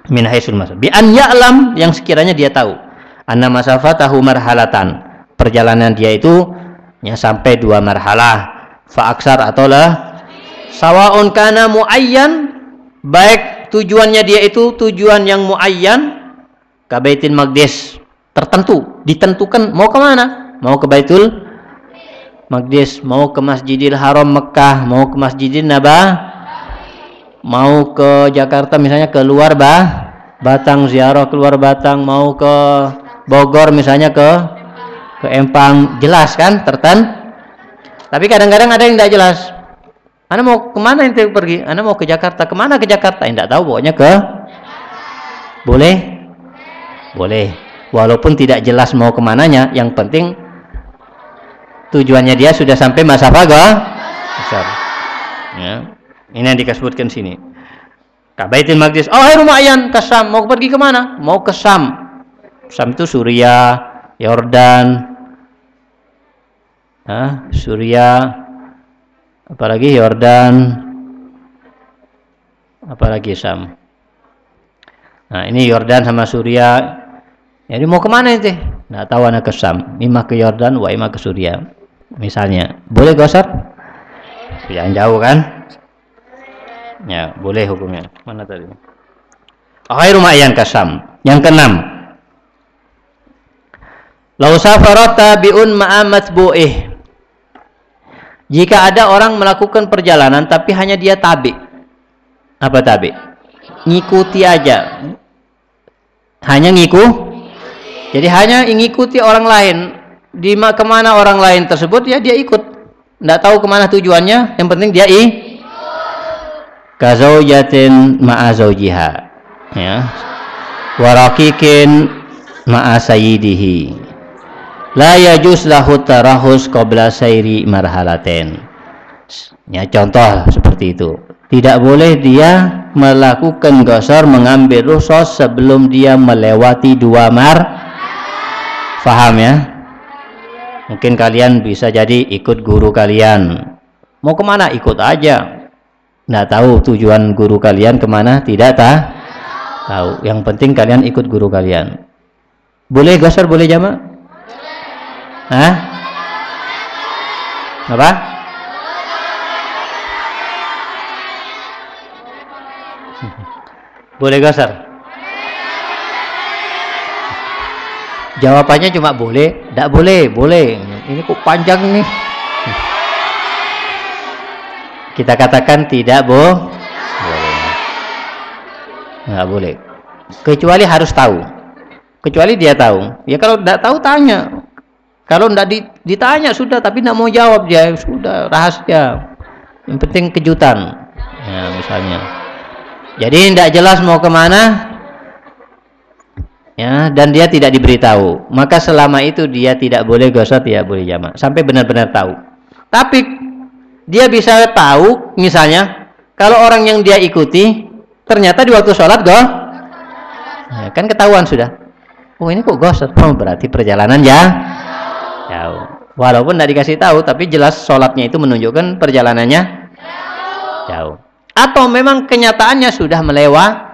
Min haisul masaf. Bi an ya'lam yang sekiranya dia tahu. Anna masafatahu marhalatan perjalanan dia itu ya sampai dua marhalah faaksar atau lah sawaun kana muayyan baik tujuannya dia itu tujuan yang muayyan ke Baitul Maqdis tertentu ditentukan mau ke mana? Mau ke Baitul Maqdis mau ke Masjidil Haram Mekah mau ke Masjidil Nabah mau ke Jakarta misalnya keluar bah Batang ziarah keluar Batang mau ke Bogor misalnya ke ke Empang jelas kan terten? Tapi kadang-kadang ada yang tidak jelas. Anda mau ke mana yang pergi? Anda mau ke Jakarta ke mana ke Jakarta? Tidak tahu pokoknya ke boleh? Boleh walaupun tidak jelas mau ke mananya yang penting tujuannya dia sudah sampai masa faga ya. Ini yang dikasbutkan sini. Kabaitul Maqdis oh rumah ayan ke Sam mau pergi ke mana mau ke Sam. Sam itu Suriah Yordan, ah, Suria, apalagi Yordan, apalagi Sam. Nah ini Yordan sama Suria. Jadi mau ke mana itu? Nah tahu anak ke Sam. Ima ke Yordan, wa ima ke Suria. Misalnya, boleh gosok? Jangan jauh kan? Ya, boleh hukumnya. Mana tadi? Akhir rumah yang kasam. Yang keenam, Lau safarata bi'un ma'amat bu'ih. Jika ada orang melakukan perjalanan tapi hanya dia tabi. Apa tabi? Ngikuti aja. Hanya ngiku. Jadi hanya ngikuti orang lain. Di ke mana orang lain tersebut ya dia ikut. Tidak tahu ke mana tujuannya. Yang penting dia i. Kazaujatin ma'azaujiha. Ya. Warakikin ma'asayidihi la yajuz lahu tarahus qabla sairi marhalaten ya contoh seperti itu tidak boleh dia melakukan gosor mengambil rusos sebelum dia melewati dua mar faham ya? Mungkin kalian bisa jadi ikut guru kalian. Mau ke mana? Ikut aja. Nggak tahu tujuan guru kalian ke mana? Tidak tak tahu. Yang penting kalian ikut guru kalian. Boleh gosor boleh jamaah? Hah? Apa? Boleh gasar? Jawabannya cuma boleh, tidak boleh, boleh. Ini kok panjang nih. kita katakan tidak bo boleh. Nggak boleh. Kecuali harus tahu. Kecuali dia tahu. Ya kalau tidak tahu tanya. Kalau tidak ditanya sudah. Tapi tidak mau jawab dia sudah rahasia. Yang penting kejutan. Ya misalnya. Jadi tidak jelas mau ke mana ya dan dia tidak diberitahu. Maka selama itu dia tidak boleh gosok tidak boleh jamak. Sampai benar-benar tahu. Tapi dia bisa tahu misalnya kalau orang yang dia ikuti ternyata di waktu sholat go ya, kan ketahuan sudah. Oh ini kok gosok oh, berarti perjalanan ya. Jauh walaupun tidak dikasih tahu tapi jelas sholatnya itu menunjukkan perjalanannya. Jauh atau memang kenyataannya sudah melewat.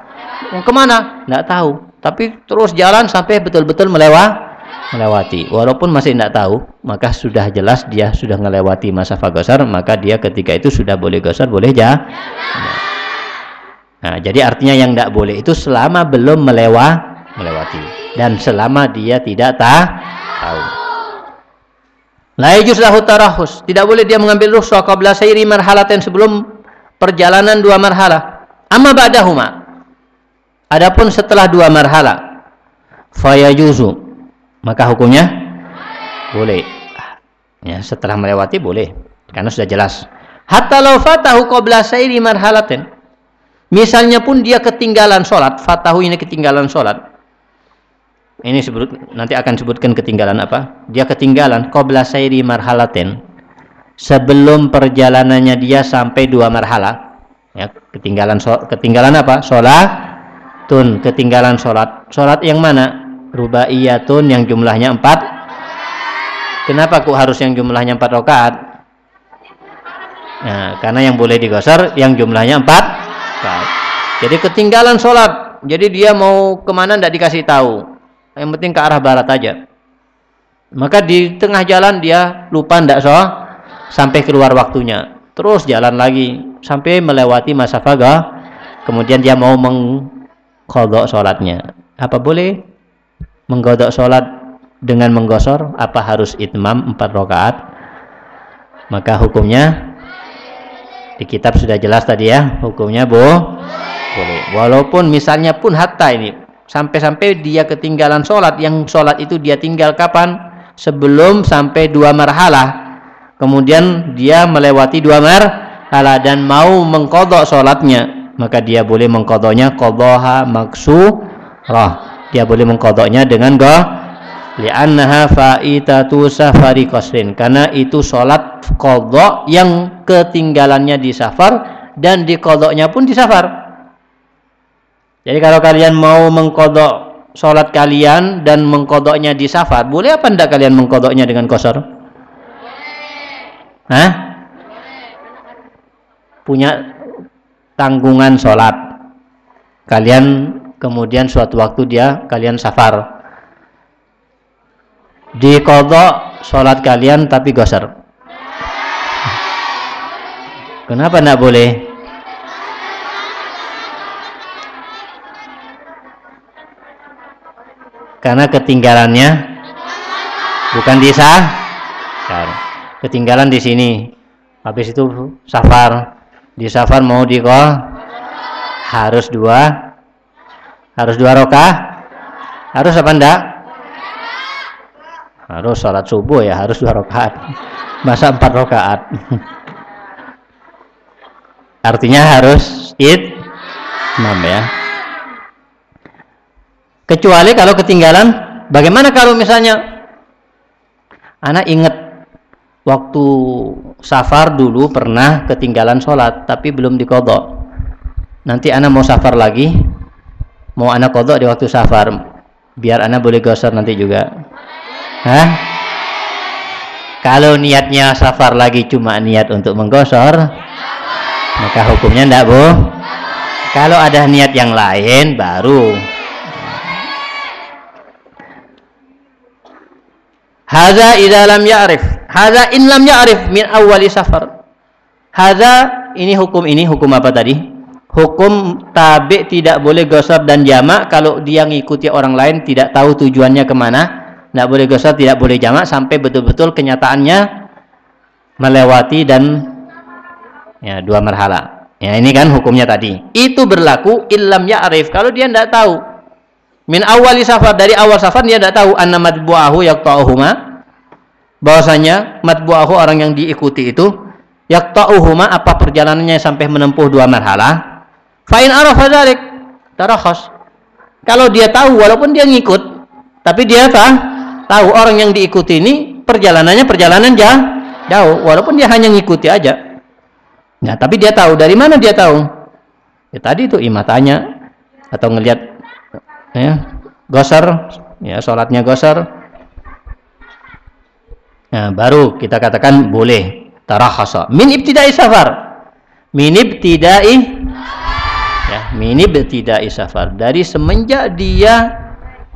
Ke mana? Tidak tahu tapi terus jalan sampai betul-betul melewati melewati walaupun masih tidak tahu maka sudah jelas dia sudah melewati masa fagosar maka dia ketika itu sudah boleh gosar boleh ja nah jadi artinya yang tidak boleh itu selama belum melewa melewati dan selama dia tidak ta tahu Laijus lahu tarahus. Tidak boleh dia mengambil rukhsah qabla sayri marhalatin sebelum perjalanan dua marhalah. Amma ba'dahuma. Adapun setelah dua marhala fayajuzu maka hukumnya boleh. Ya, setelah melewati boleh karena sudah jelas. Hatta law fatahu qabla sayri marhalatin. Misalnya pun dia ketinggalan sholat, fatahu ini ketinggalan sholat. Ini sebut nanti akan sebutkan ketinggalan apa? Dia ketinggalan qabla sayri marhalatin. Sebelum perjalanannya dia sampai dua marhala. Ya, ketinggalan ketinggalan apa? Sholat tun ketinggalan sholat. Sholat yang mana? Rubaiyatun yang jumlahnya empat. Kenapa kok harus yang jumlahnya empat rakaat? Nah karena yang boleh digosor yang jumlahnya empat. Jadi ketinggalan sholat. Jadi dia mau ke mana tidak dikasih tahu. Yang penting ke arah barat aja. Maka di tengah jalan dia lupa tidak so sampai keluar waktunya. Terus jalan lagi sampai melewati masa faga. Kemudian dia mau meng kodok sholatnya. Apa boleh? Menggodok sholat dengan menggosor apa harus itmam empat rakaat? Maka hukumnya di kitab sudah jelas tadi ya hukumnya bo boleh. Walaupun misalnya pun hatta ini sampai-sampai dia ketinggalan sholat yang sholat itu dia tinggal kapan? Sebelum sampai dua marhalah. Kemudian dia melewati dua marhalah dan mau mengkodok sholatnya maka dia boleh mengkodoknya kodoha maksurah dia boleh mengkodoknya dengan go li'annaha fa'itatu safari qasrin. Karena itu sholat kodok yang ketinggalannya di safar dan di kodoknya pun di safar. Jadi kalau kalian mau mengkodok sholat kalian dan mengkodoknya di safar boleh apa tidak kalian mengkodoknya dengan kosor Hah? punya tanggungan sholat. Kalian kemudian suatu waktu dia kalian safar. Di kodok sholat kalian tapi gosar kenapa tidak boleh? Karena ketinggalannya bukan di sah ketinggalan di sini. Habis itu safar di safar mau di kol harus dua. Harus dua rokah? Harus apa enggak harus sholat subuh ya harus dua rakaat masa empat rakaat artinya harus id enam ya. Kecuali kalau ketinggalan bagaimana kalau misalnya anak ingat waktu safar dulu pernah ketinggalan sholat tapi belum dikodok nanti anak mau safar lagi mau anak kodok di waktu safar biar anak boleh gosor nanti juga. Hah? kalau niatnya safar lagi cuma niat untuk menggosor maka hukumnya enggak bu. Kalau ada niat yang lain baru Haza idza lam ya'rif. Haza in lam ya'rif min awwali safar. Haza ini hukum ini hukum apa tadi? Hukum tabi tidak boleh gosor dan jamak kalau dia ngikuti orang lain tidak tahu tujuannya ke mana. Tidak boleh gosor, tidak boleh jamak sampai betul-betul kenyataannya melewati dan Ya, dua marhala. Ya, ini kan hukumnya tadi. Itu berlaku illam ya'rif kalau dia tidak tahu. Min awali safar dari awal safar dia tidak tahu anna matbu'ahu yaqta'uhuma bahwasanya matbu'ahu orang yang diikuti itu yaqta'uhuma apa perjalanannya sampai menempuh dua marhala. Fa in arafa dzalik tarakhas. Kalau dia tahu walaupun dia ngikut tapi dia tahu, tahu orang yang diikuti ini perjalanannya perjalanan jauh, jauh walaupun dia hanya ngikuti aja Nah, tapi dia tahu dari mana dia tahu? Ya tadi itu imatanya atau ngelihat ya, gosar, ya sholatnya gosar. Nah, baru kita katakan boleh tarakhasa. Min ibtidai safar. Min ibtidai ya, min ibtidai safar. Dari semenjak dia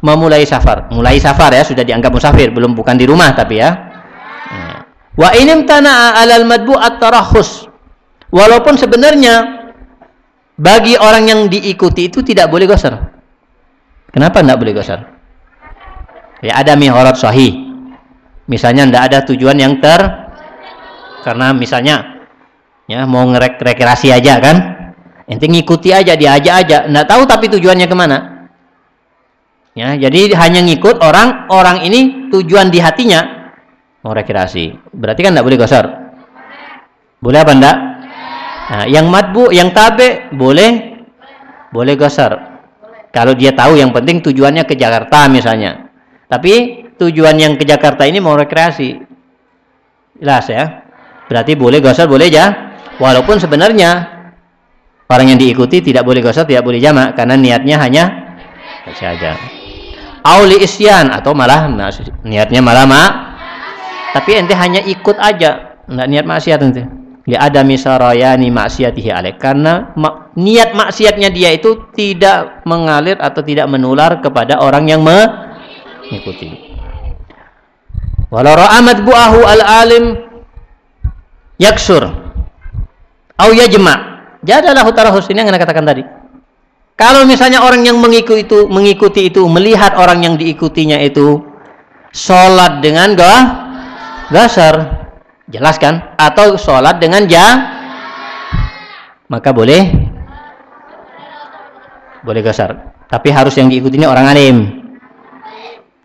memulai safar. Mulai safar ya, sudah dianggap musafir, belum bukan di rumah tapi ya. ya. Wa inim tana'a alal madbu at-tarakhus Walaupun sebenarnya bagi orang yang diikuti itu tidak boleh gosar. Kenapa tidak boleh gosar? Ya ada mihorat sahih. Misalnya tidak ada tujuan yang ter karena misalnya ya mau ngerek rekreasi aja kan? Ente ngikuti aja diajak aja. Nggak tahu tapi tujuannya ke mana. Ya jadi hanya ngikut orang orang ini tujuan di hatinya. Mau rekreasi. Berarti kan tidak boleh gosar? Boleh apa enggak? Nah, yang matbu, yang tabe boleh. Boleh gosar. Kalau dia tahu yang penting tujuannya ke Jakarta misalnya. Tapi tujuan yang ke Jakarta ini mau rekreasi. Jelas ya. Berarti boleh gosar, boleh ya. Walaupun sebenarnya orang yang diikuti tidak boleh gosar, tidak boleh jamak karena niatnya hanya saja. Auli isyan atau malah niatnya malah mak. Tapi ente hanya ikut aja, enggak niat maksiat ente li adami sarayani maksiatihi alaih. Karena mak, niat maksiatnya dia itu tidak mengalir atau tidak menular kepada orang yang mengikuti. Walau ra'amat bu'ahu al-alim yaksur au yajma. Jadalah tarahus ini yang anda katakan tadi. Kalau misalnya orang yang mengikuti itu mengikuti itu melihat orang yang diikutinya itu sholat dengan gah gasar jelaskan atau sholat dengan jam? Maka boleh. Boleh gasar tapi harus yang diikutinya orang alim.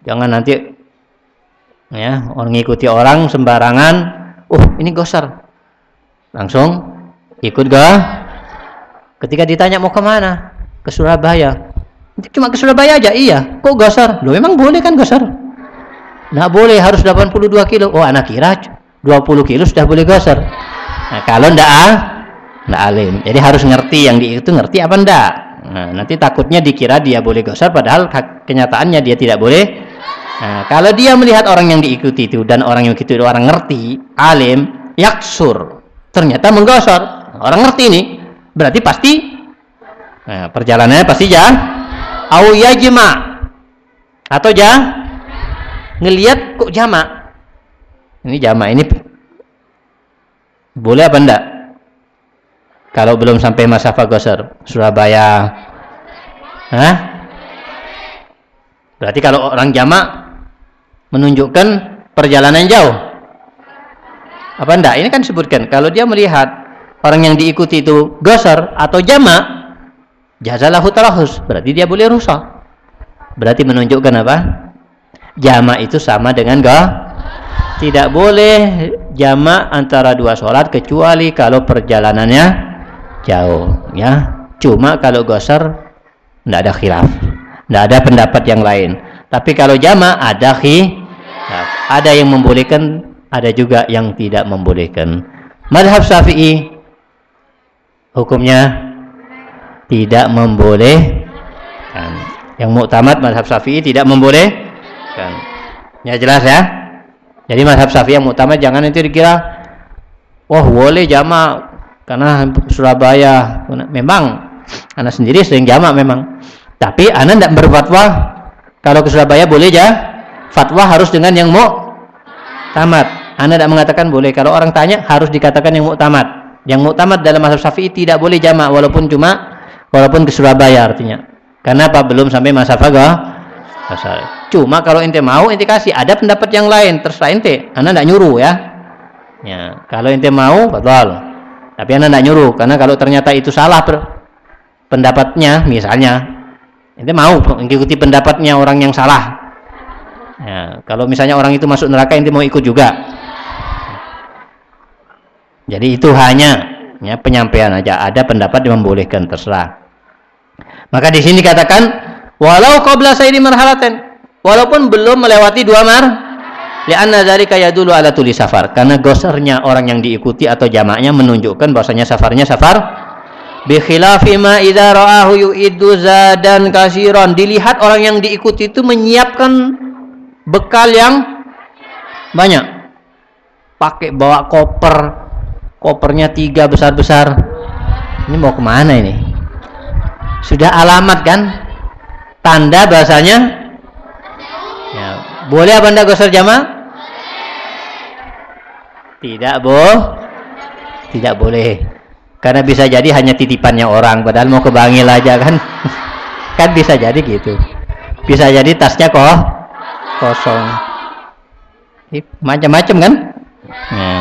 Jangan nanti ya orang ngikuti orang sembarangan. Uh ini gosar. Langsung ikut gak ketika ditanya mau ke mana? Ke Surabaya. Cuma ke Surabaya aja? Iya. Kok gosar? Lo memang boleh kan gosar? Nggak boleh harus 82 kilo. Oh anak kira 20 kilo sudah boleh gosor. Nah kalau ndak ah ndak alim. Jadi harus ngerti yang di itu ngerti apa ndak? Nah, nanti takutnya dikira dia boleh gosor padahal kenyataannya dia tidak boleh. Nah, kalau dia melihat orang yang diikuti itu dan orang yang itu orang ngerti alim yaksur ternyata menggosor. Orang ngerti ini berarti pasti nah, perjalanannya pasti ya au yajma atau ja ngelihat kok jamak ini jamaah ini boleh apa enggak? Kalau belum sampai masa Gosar, Surabaya. Hah? Berarti kalau orang jamak menunjukkan perjalanan jauh. Apa enggak? Ini kan sebutkan kalau dia melihat orang yang diikuti itu gosar atau jamak, jazalahu tarahus. Berarti dia boleh rusak. Berarti menunjukkan apa? Jamak itu sama dengan gak tidak boleh jamak antara dua sholat kecuali kalau perjalanannya jauh ya. Cuma kalau gosar tidak ada khilaf tidak ada pendapat yang lain. Tapi kalau jamak ada khilaf ada yang membolehkan ada juga yang tidak membolehkan. Madhab syafi'i hukumnya tidak membolehkan. Yang muktamad madhab syafi'i tidak membolehkan. Ya jelas ya jadi mazhab Syafi'i yang utama jangan nanti dikira wah boleh jamak karena Surabaya. Memang anak sendiri sering jamak memang. Tapi anak tidak berfatwa kalau ke Surabaya boleh ya. Fatwa harus dengan yang mau tamat. Anda tidak mengatakan boleh. Kalau orang tanya harus dikatakan yang mau tamat. Yang mau tamat dalam mazhab Syafi'i tidak boleh jamak walaupun cuma walaupun ke Surabaya artinya. Karena apa? Belum sampai masa fagah Cuma kalau ente mau ente kasih. Ada pendapat yang lain terserah ente. Anda tidak nyuruh ya. Ya, kalau ente mau betul. Tapi anda tidak nyuruh, karena kalau ternyata itu salah pendapatnya, misalnya, ente mau mengikuti pendapatnya orang yang salah. Ya, kalau misalnya orang itu masuk neraka, ente mau ikut juga. Jadi itu hanya ya, penyampaian aja. Ada pendapat yang membolehkan terserah. Maka di sini katakan walau qabla sayyidi marhalaten walaupun belum melewati dua mar. Li'anna dzalika yadullu ala tuli safar. Karena gosarnya orang yang diikuti atau jamaknya menunjukkan bahwasanya safarnya safar. Bi khilafi ma idza ra'ahu yu'iddu zadan kasiran. Dilihat orang yang diikuti itu menyiapkan bekal yang banyak. Pakai bawa koper. Kopernya tiga besar-besar. Ini mau ke mana ini? Sudah alamat kan tanda bahasanya? Ya, boleh apa anda gosor jama tidak boh tidak boleh. Karena bisa jadi hanya titipannya orang padahal mau ke Bangil aja kan. Kan bisa jadi gitu. Bisa jadi tasnya kok kosong. Macam-macam kan? Ya.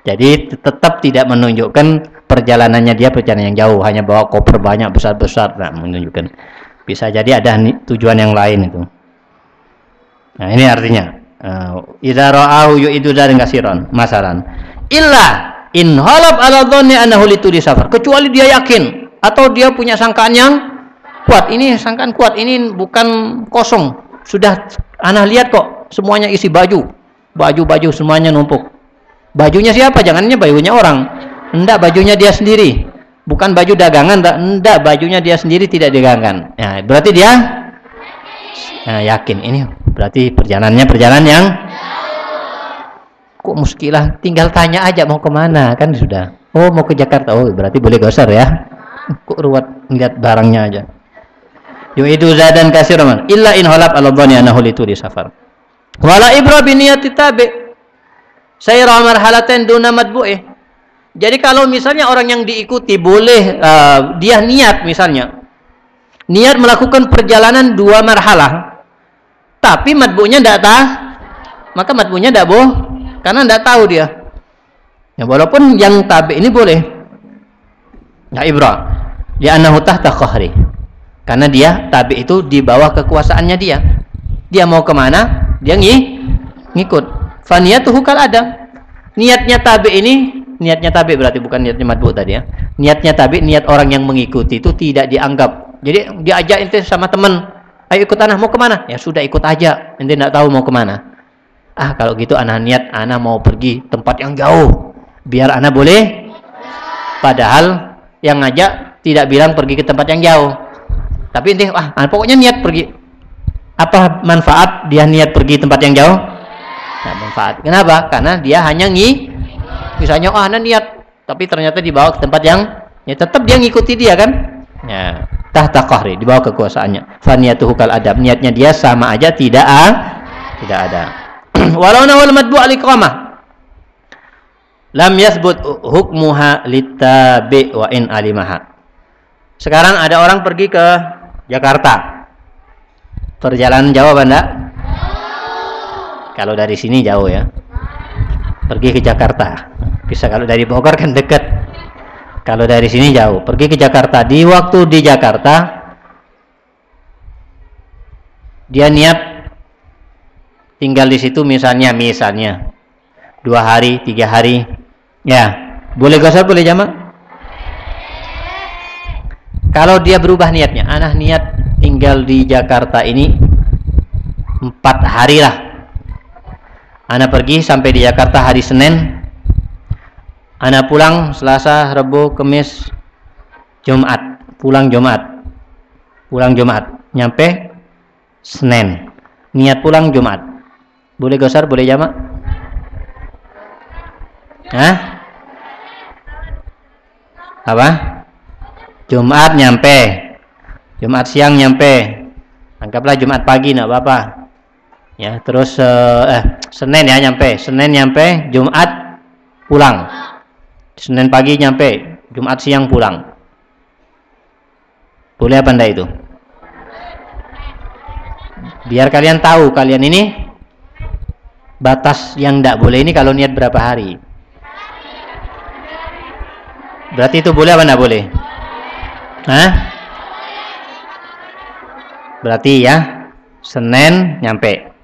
jadi tetap tidak menunjukkan perjalanannya dia perjalanan yang jauh hanya bawa koper banyak besar-besar nah, menunjukkan bisa jadi ada tujuan yang lain itu. Nah ini artinya uh, idza ra'ahu yu'idu dari kasiran masalan. Illa in halab ala dhanni annahu lituli safar kecuali dia yakin atau dia punya sangkaan yang kuat. Ini sangkaan kuat ini bukan kosong. Sudah anak lihat kok semuanya isi baju. Baju-baju semuanya numpuk. Bajunya siapa? Jangannya bajunya orang. Enggak bajunya dia sendiri. Bukan baju dagangan, enggak, bajunya dia sendiri tidak didagangkan. Ya, berarti dia? Ya, yakin. Ini berarti perjalanannya perjalanan yang kok muskilah? Tinggal tanya aja mau ke mana. Kan sudah. Oh mau ke Jakarta. Oh berarti boleh gosor ya. Kok ruwet lihat barangnya aja. Itu zadan kasir illa in halab ala dhani anahu di safar. Wala ibra bi niyati tabi. Sayra marhalatain duna madbu'ih jadi kalau misalnya orang yang diikuti boleh uh, dia niat misalnya niat melakukan perjalanan dua marhalah tapi matbu'nya tidak tahu maka matbu'nya tidak boh karena tidak tahu dia. Ya walaupun yang tabi ini boleh. Ya ibra dia anahu tahta qahri karena dia tabi itu di bawah kekuasaannya dia. Dia mau ke mana dia ng ngikut. Faniyatuhu kal ada niatnya tabi ini niatnya tabi berarti bukan niatnya madbu tadi ya. Niatnya tabi niat orang yang mengikuti itu tidak dianggap. Jadi diajak itu sama teman ayo ikut anak mau ke mana? Ya sudah ikut aja. Nanti tidak tahu mau ke mana. Ah kalau gitu anak niat anak mau pergi tempat yang jauh biar anak boleh. Padahal yang ngajak tidak bilang pergi ke tempat yang jauh. Tapi inti ah pokoknya niat pergi. Apa manfaat dia niat pergi tempat yang jauh? Nah, manfaat. Kenapa? Karena dia hanya ngi misalnya oh anda niat. Tapi ternyata dibawa ke tempat yang ya tetap dia ngikuti dia kan? Ya tahta qahri dibawa kekuasaannya. Faniyatuhu kal adab niatnya dia sama aja tidak ah, tidak ada. Walau nawal madbu al lam yasbut hukmuha litabi wa in alimaha. Sekarang ada orang pergi ke Jakarta. Perjalanan jauh Anda kalau dari sini jauh ya pergi ke Jakarta. Bisa kalau dari Bogor kan dekat. Kalau dari sini jauh. Pergi ke Jakarta. Di waktu di Jakarta dia niat tinggal di situ misalnya misalnya dua hari tiga hari. Ya boleh gosok boleh jamak? Kalau dia berubah niatnya anak niat tinggal di Jakarta ini empat hari lah Ana pergi sampai di Jakarta hari Senin. Ana pulang Selasa, Rabu, Kamis, Jumat. Pulang Jumat. Pulang Jumat. Nyampe Senin. Niat pulang Jumat. Boleh gosar, boleh jamak? Hah? Apa? Jumat nyampe. Jumat siang nyampe. Anggaplah Jumat pagi enggak apa-apa ya terus uh, eh Senin ya nyampe Senin nyampe Jumat pulang Senin pagi nyampe Jumat siang pulang boleh apa enggak itu biar kalian tahu kalian ini batas yang enggak boleh ini kalau niat berapa hari Berarti itu boleh apa enggak boleh? Hah? Berarti ya Senin nyampe.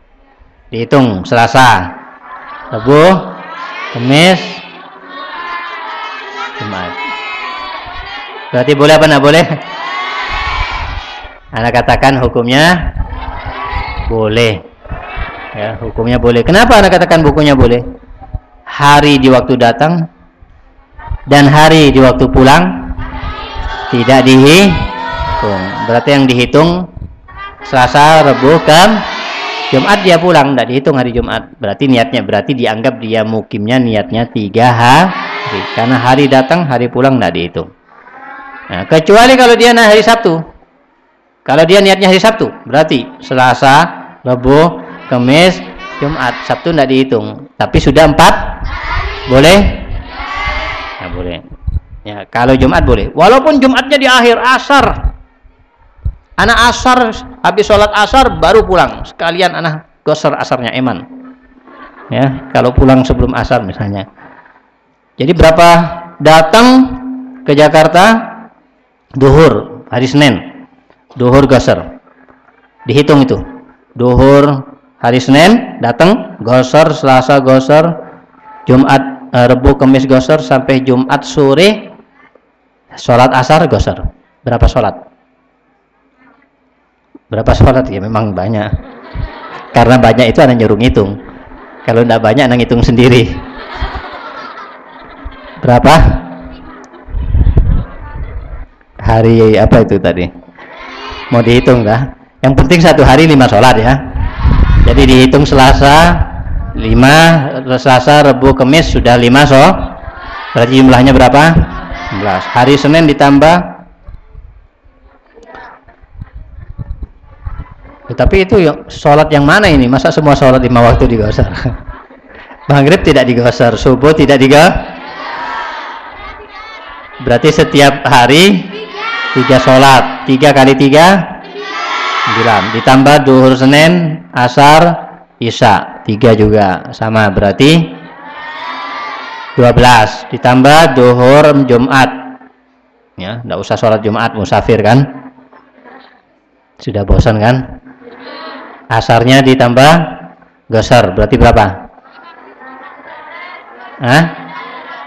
Dihitung Selasa, Rabu, Kamis, Jumat. Berarti boleh apa enggak boleh? Anda katakan hukumnya boleh. Ya, hukumnya boleh. Kenapa Anda katakan bukunya boleh? Hari di waktu datang dan hari di waktu pulang tidak dihitung. Berarti yang dihitung Selasa, Rabu, Kam, Jumat dia pulang, tidak dihitung hari Jumat. Berarti niatnya, berarti dianggap dia mukimnya niatnya tiga hari. Karena hari datang, hari pulang tidak dihitung. Nah, kecuali kalau dia hari Sabtu. Kalau dia niatnya hari Sabtu, berarti Selasa, Rabu, Kamis, Jumat. Sabtu tidak dihitung. Tapi sudah empat, boleh? Ya boleh. Ya, kalau Jumat boleh. Walaupun Jumatnya di akhir asar. Anak asar habis sholat asar baru pulang. Sekalian anak gosor asarnya eman. Ya, kalau pulang sebelum asar misalnya. Jadi berapa datang ke Jakarta duhur hari Senin duhur gosor dihitung itu duhur hari Senin datang gosor Selasa gosor Jumat e, Rebu Kamis gosor sampai Jumat sore sholat asar gosor berapa sholat berapa sholat? Ya memang banyak. Karena banyak itu ada nyuruh ngitung. Kalau tidak banyak ada ngitung sendiri. Berapa? Hari apa itu tadi? Mau dihitung dah. Yang penting satu hari lima sholat ya. Jadi dihitung selasa lima selasa rebu kemis sudah lima so berarti jumlahnya berapa? 11 hari senin ditambah ya, tapi itu sholat yang mana ini? Masa semua sholat lima waktu digosor? Maghrib tidak digosor subuh tidak digosor berarti setiap hari tiga sholat. Tiga kali tiga? Sembilan. Ditambah duhur senin asar isya. Tiga juga. Sama berarti dua belas. Ditambah duhur jumat. Ya tidak usah sholat jumat musafir kan? Sudah bosan kan asarnya ditambah gosar berarti berapa Hah?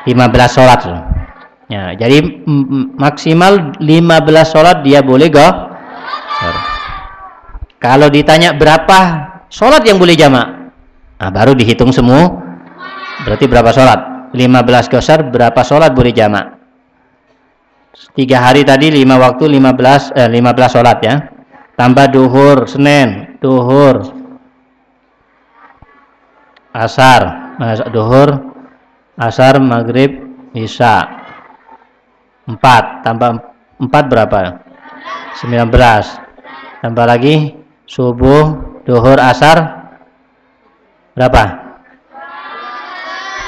15 sholat Ya, jadi maksimal 15 sholat dia boleh go. Kalau ditanya berapa sholat yang boleh jamak, nah, baru dihitung semua. Berarti berapa sholat? 15 gosar berapa sholat boleh jamak? Tiga hari tadi lima waktu 15 eh, 15 sholat ya. Tambah duhur Senin, duhur. Asar, duhur. Asar maghrib isya. 4 tambah 4 berapa? 19 tambah lagi subuh duhur asar. Berapa?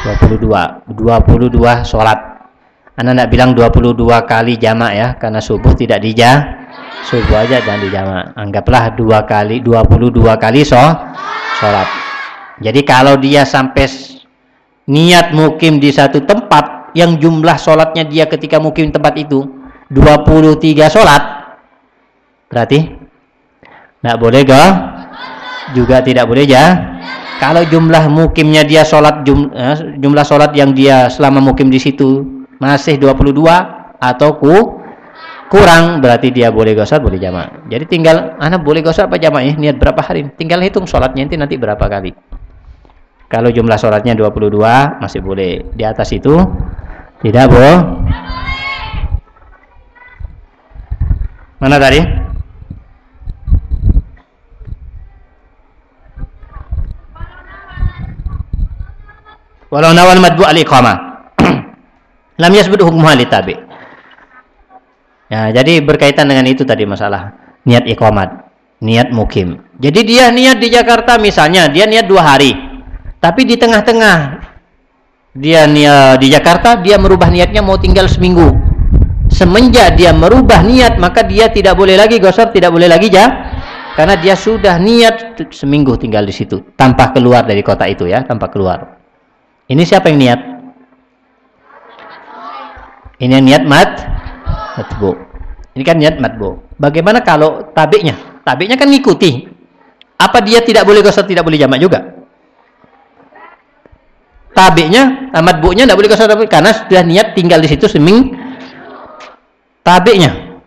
22 22 sholat. Anda tidak bilang 22 kali jamak ya karena subuh tidak dija subuh aja dan dijamak anggaplah dua kali 22 kali so sholat. Jadi kalau dia sampai niat mukim di satu tempat yang jumlah sholatnya dia ketika mukim tempat itu 23 sholat berarti tidak boleh ga juga tidak boleh ya kalau jumlah mukimnya dia sholat jum, eh, jumlah sholat yang dia selama mukim di situ masih 22 atau ku kurang berarti dia boleh gosar boleh jamak jadi tinggal anak boleh gosar apa jamak ya niat berapa hari tinggal hitung sholatnya nanti nanti berapa kali kalau jumlah sholatnya 22 masih boleh. Di atas itu tidak boleh. Mana tadi? Walau nawal madbu al iqamah. Lam yasbut hukmuha li. Ya, jadi berkaitan dengan itu tadi masalah niat iqamat, niat mukim. Jadi dia niat di Jakarta misalnya, dia niat dua hari tapi di tengah-tengah dia niat di Jakarta dia merubah niatnya mau tinggal seminggu. Semenjak dia merubah niat maka dia tidak boleh lagi gosor tidak boleh lagi ja karena dia sudah niat seminggu tinggal di situ tanpa keluar dari kota itu ya tanpa keluar. Ini siapa yang niat? Ini niat mat matbu. Ini kan niat matbu. Bagaimana kalau tabiknya? Tabiknya kan ngikuti. Apa dia tidak boleh gosor, tidak boleh jamak juga? Tabiknya, amat bu'nya tidak boleh gosor karena sudah niat tinggal di situ seming tabiknya.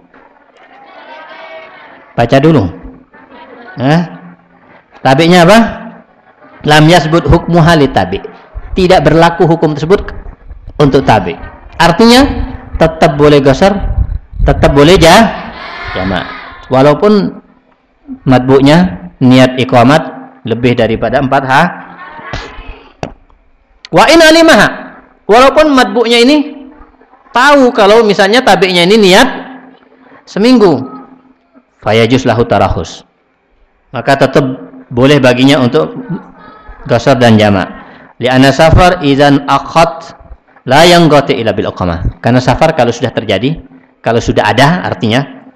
Baca dulu. Nah, tabiknya apa? Lam yasbut hukmu halit tabik. Tidak berlaku hukum tersebut untuk tabik. Artinya tetap boleh gosor, tetap boleh jah, jamak. Walaupun matbu'nya niat iqamat lebih daripada empat ha? Wa in alimaha walaupun matbu'nya ini tahu kalau misalnya tabiknya ini niat seminggu. Fayajus lahu tarahus. Maka tetap boleh baginya untuk gasar dan jama' li'anna safar izan akhat la yang gote ila bil karena safar kalau sudah terjadi kalau sudah ada artinya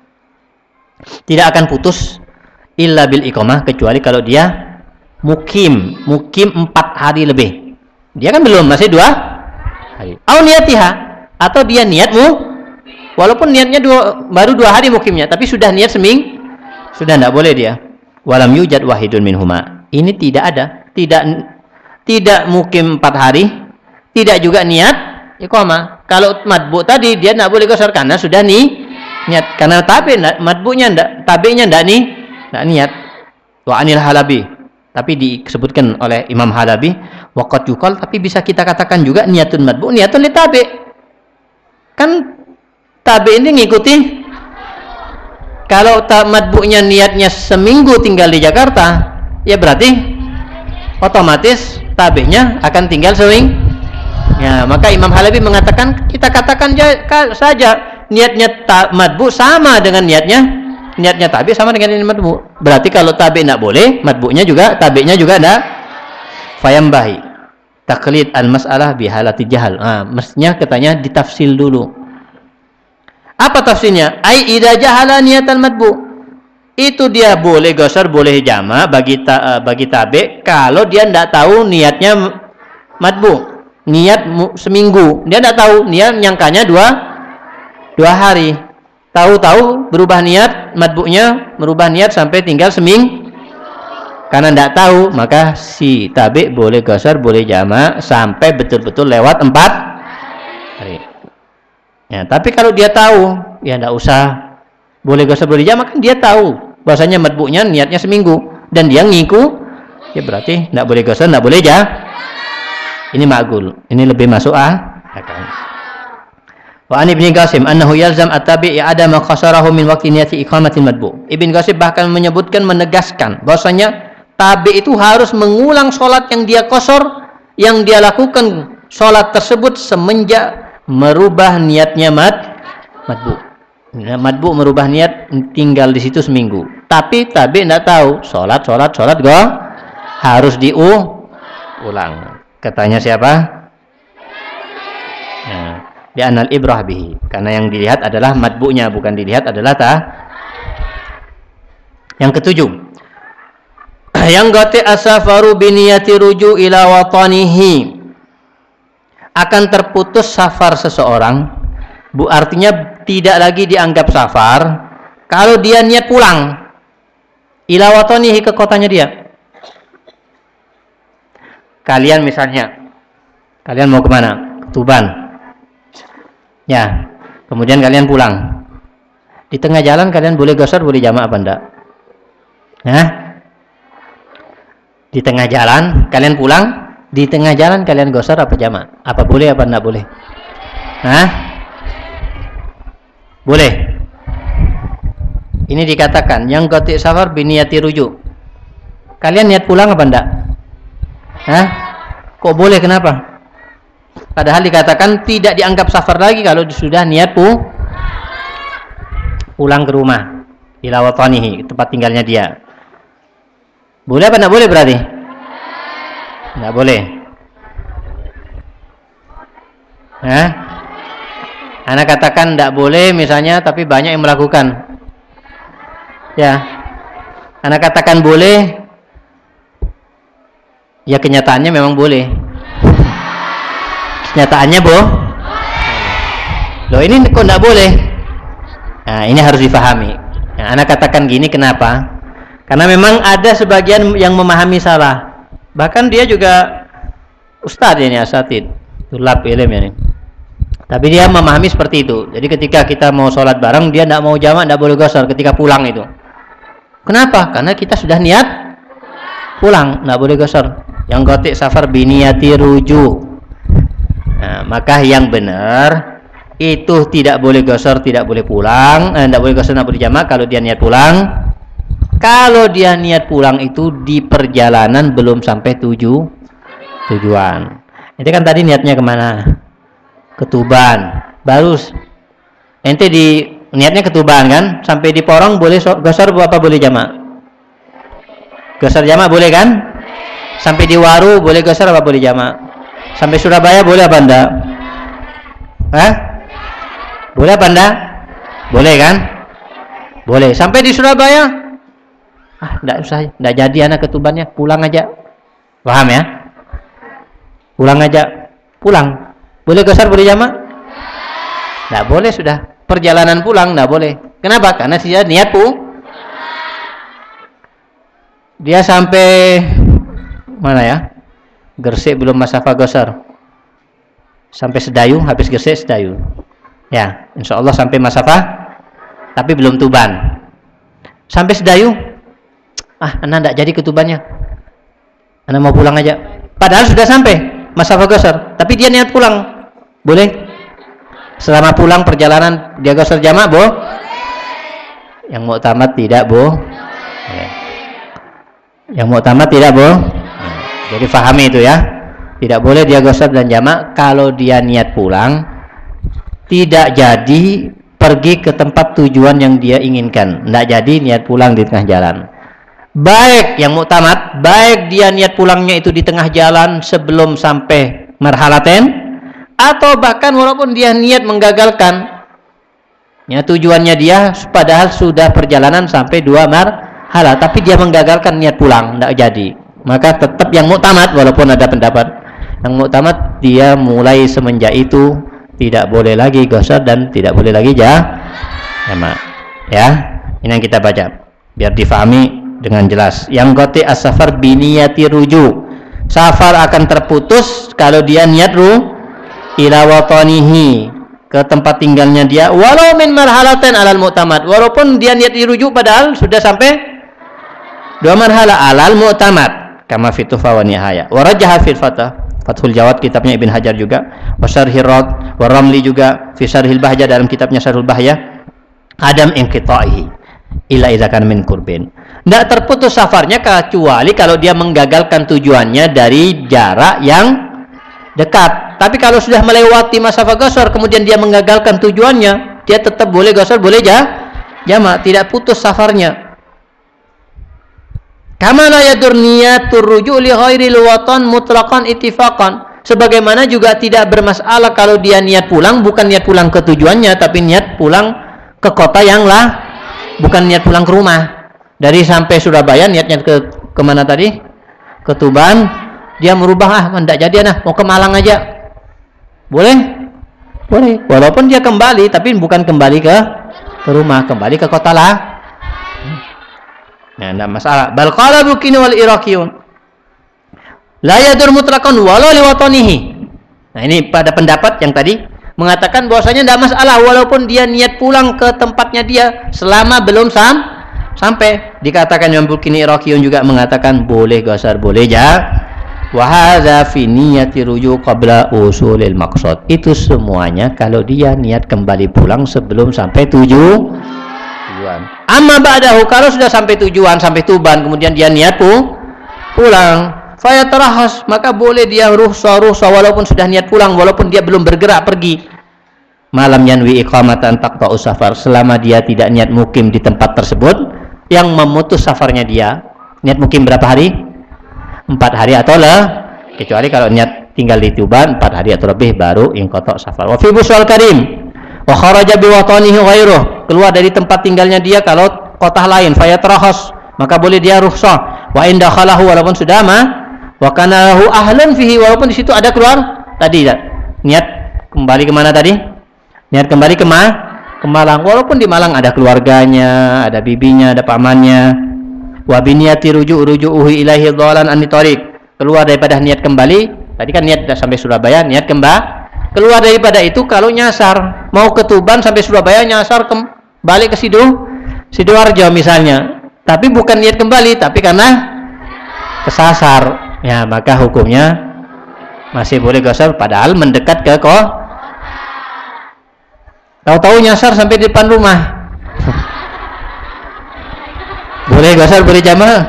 tidak akan putus illa bil iqamah kecuali kalau dia mukim mukim empat hari lebih. Dia kan belum masih dua hari. Au niatiha atau dia niatmu walaupun niatnya dua, baru dua hari mukimnya tapi sudah niat seming sudah tidak boleh dia. Walam yujad wahidun minhuma. Ini tidak ada tidak tidak mukim empat hari tidak juga niat iqamah kalau matbu tadi dia tidak boleh gosor karena sudah nih niat. Karena tabi matbunya ndak tabinya ndak nih Nah, niat. Wa anil halabi. Tapi disebutkan oleh Imam Halabi waqat yukal tapi bisa kita katakan juga niatun madbu niatun li tabi kan tabi ini ngikuti. Kalau tak madbunya niatnya seminggu tinggal di Jakarta ya berarti otomatis tabinya akan tinggal sering ya maka Imam Halabi mengatakan kita katakan saja niatnya madbu sama dengan niatnya niatnya tabi sama dengan ini matbu. Berarti kalau tabi tidak boleh, matbunya juga tabinya juga ada fayambahi. Taklid al masalah bihalati jahal. Ah, mestinya katanya ditafsil dulu. Apa tafsirnya? Ai ida jahala niatan matbu. Itu dia boleh gosor, boleh jama bagi ta, bagi tabi kalau dia tidak tahu niatnya matbu. Niat seminggu, dia tidak tahu, niat nyangkanya dua dua hari. Tahu-tahu berubah niat matbu'nya merubah niat sampai tinggal seming karena tidak tahu maka si tabi boleh gosor boleh jama sampai betul-betul lewat empat hari. Ya tapi kalau dia tahu ya tidak usah. Boleh gosor boleh jama kan dia tahu. Bahasanya matbu'nya niatnya seminggu dan dia ngiku ya berarti tidak boleh gosor tidak boleh jah ini magul ini lebih masuk ah Wa an Ibnu Qasim annahu yalzam at-tabi' i'adama khasarahu min waqti niyati iqamatil madbu. Ibn Qasim bahkan menyebutkan menegaskan bahwasanya tabi itu harus mengulang sholat yang dia kosor yang dia lakukan sholat tersebut semenjak merubah niatnya mad madbu. Madbu merubah niat tinggal di situ seminggu. Tapi tabi tidak tahu sholat sholat sholat go harus diulang. Katanya siapa? di anal ibrah bihi. Karena yang dilihat adalah matbu'nya bukan dilihat adalah ta? Yang ketujuh. Yang gati asafaru biniyati ruju ila watanihi. Akan terputus safar seseorang bu artinya tidak lagi dianggap safar kalau dia niat pulang ila watanihi ke kotanya dia kalian misalnya kalian mau ke mana Tuban Ya, kemudian kalian pulang. Di tengah jalan kalian boleh gosor, boleh jamaah apa enggak? Nah, di tengah jalan kalian pulang, di tengah jalan kalian gosor apa jamaah? Apa boleh apa enggak boleh? Hah? Boleh. Ini dikatakan yang gotik safar biniyati rujuk. Kalian niat pulang apa enggak? Hah? Kok boleh kenapa? Padahal dikatakan tidak dianggap safar lagi kalau sudah niat pu pulang ke rumah ila watanihi tempat tinggalnya dia. Boleh apa tidak boleh berarti? Tidak boleh. Hah? Anak katakan tidak boleh misalnya tapi banyak yang melakukan. Ya. Anak katakan boleh. Ya kenyataannya memang boleh. Nyataannya, Bu? loh ini kok tidak boleh? Nah ini harus difahami. Nah, anak katakan gini kenapa? Karena memang ada sebagian yang memahami salah. Bahkan dia juga ustadz ini asatid. Tulab ilm ini. Tapi dia memahami seperti itu. Jadi ketika kita mau sholat bareng dia tidak mau jamak tidak boleh gosor ketika pulang itu. Kenapa? Karena kita sudah niat pulang tidak boleh gosor yang gotik safar biniati rujuk nah, maka yang benar itu tidak boleh gosor, tidak boleh pulang, eh, tidak boleh gosor, tidak boleh jamak kalau dia niat pulang. Kalau dia niat pulang itu di perjalanan belum sampai tujuh tujuan. Itu kan tadi niatnya ke mana? Ketuban. Baru ente di niatnya ketuban kan? Sampai di Porong boleh gosor apa boleh jamak? Gosor jamak boleh kan? Sampai di Waru boleh gosor apa boleh jamak? Sampai Surabaya boleh apa enggak? Hah? Boleh apa enggak? Boleh kan? Boleh. Sampai di Surabaya? Ah, enggak usah. Enggak jadi anak ketubannya. Pulang aja. Paham ya? Pulang aja. Pulang. Boleh besar boleh jamaah? Enggak boleh sudah. Perjalanan pulang enggak boleh. Kenapa? Karena dia niat pu. Dia sampai mana ya? Gersik belum masafa gosar. Sampai Sedayu, habis Gersik Sedayu. Ya, insya Allah sampai Masafah, tapi belum Tuban. Sampai Sedayu, ah, anda tidak jadi ketubannya. Anda mau pulang aja. Padahal sudah sampai Masafah Gosor, tapi dia niat pulang. Boleh? Selama pulang perjalanan dia Gosor jamaah, boh? Yang mau tamat tidak, boh? Ya. Yang mau tamat tidak, boh? Jadi fahami itu ya. Tidak boleh dia Gosor dan jamaah kalau dia niat pulang tidak jadi pergi ke tempat tujuan yang dia inginkan. Tidak jadi niat pulang di tengah jalan. Baik yang muktamad baik dia niat pulangnya itu di tengah jalan sebelum sampai marhalaten atau bahkan walaupun dia niat menggagalkan ya tujuannya dia padahal sudah perjalanan sampai dua marhala tapi dia menggagalkan niat pulang tidak jadi maka tetap yang muktamad walaupun ada pendapat yang muktamad dia mulai semenjak itu tidak boleh lagi gosor dan tidak boleh lagi jah jamak. Ya ini yang kita baca biar difahami dengan jelas. Yang goti as-safar biniyati ruju. Safar akan terputus kalau dia niat ru ila watanihi ke tempat tinggalnya dia walau min marhalatin alal mu'tamad walaupun dia niat dirujuk padahal sudah sampai dua marhala alal mu'tamad kama fitufa wa nihaya. Warajaha fil fatah Fathul Jawad kitabnya Ibn Hajar juga. Wa Syarhir Rad wa Ramli juga fi Syarhil Bahja dalam kitabnya Syarhul Bahya adam inqita'ihi ila idza min kurbin tidak terputus safarnya kecuali kalau dia menggagalkan tujuannya dari jarak yang dekat. Tapi kalau sudah melewati masa gosor kemudian dia menggagalkan tujuannya dia tetap boleh gosor boleh ja jama tidak putus safarnya Kama la yadur niyatur ruju' li ghairil watan mutlaqan ittifaqan. Sebagaimana juga tidak bermasalah kalau dia niat pulang bukan niat pulang ke tujuannya tapi niat pulang ke kota yang lah bukan niat pulang ke rumah. Dari sampai Surabaya niatnya ke ke mana tadi? Ke Tuban. Dia merubah ah tidak jadi nah mau ke Malang aja. Boleh? Boleh. Walaupun dia kembali tapi bukan kembali ke ke rumah, kembali ke kota lah Nah, tidak masalah. Bal qala bukini wal iraqiyun. La yadur mutlaqan walau liwatanihi. Nah, ini pada pendapat yang tadi mengatakan bahwasanya tidak masalah walaupun dia niat pulang ke tempatnya dia selama belum sam sampai dikatakan yang bukini iraqiyun juga mengatakan boleh gasar boleh ya wa hadza fi niyyati ruju qabla usulil maqsad itu semuanya kalau dia niat kembali pulang sebelum sampai tujuh tujuan. Amma ba'dahu kalau sudah sampai tujuan sampai Tuban kemudian dia niat pu, pulang, faya terahas maka boleh dia ruhsa ruhsa walaupun sudah niat pulang walaupun dia belum bergerak pergi. Malam yanwi iqamatan taqta'u safar selama dia tidak niat mukim di tempat tersebut yang memutus safarnya dia. Niat mukim berapa hari? Empat hari atau lah kecuali kalau niat tinggal di Tuban empat hari atau lebih baru ingkotok safar. Wa fi karim wa kharaja biwatanihi ghairuh keluar dari tempat tinggalnya dia kalau kota lain fayatrahas maka boleh dia rukhsah. Wa inda khalahu walaupun sudah ma wa kana ahlan fihi walaupun di situ ada keluar tadi niat kembali ke mana tadi? Niat kembali ke Ma ke Malang. Walaupun di Malang ada keluarganya ada bibinya ada pamannya. Wa biniyati rujuk ruju'uhu ilaihi dhalan an keluar daripada niat kembali tadi kan niat sampai Surabaya niat kembali keluar daripada itu kalau nyasar. Mau ke Tuban sampai Surabaya nyasar kembali ke Sido Sidoarjo misalnya. Tapi bukan niat kembali tapi karena kesasar. Ya maka hukumnya masih boleh gosor padahal mendekat ke kok tahu-tahu nyasar sampai di depan rumah. Boleh gosor boleh jamaah?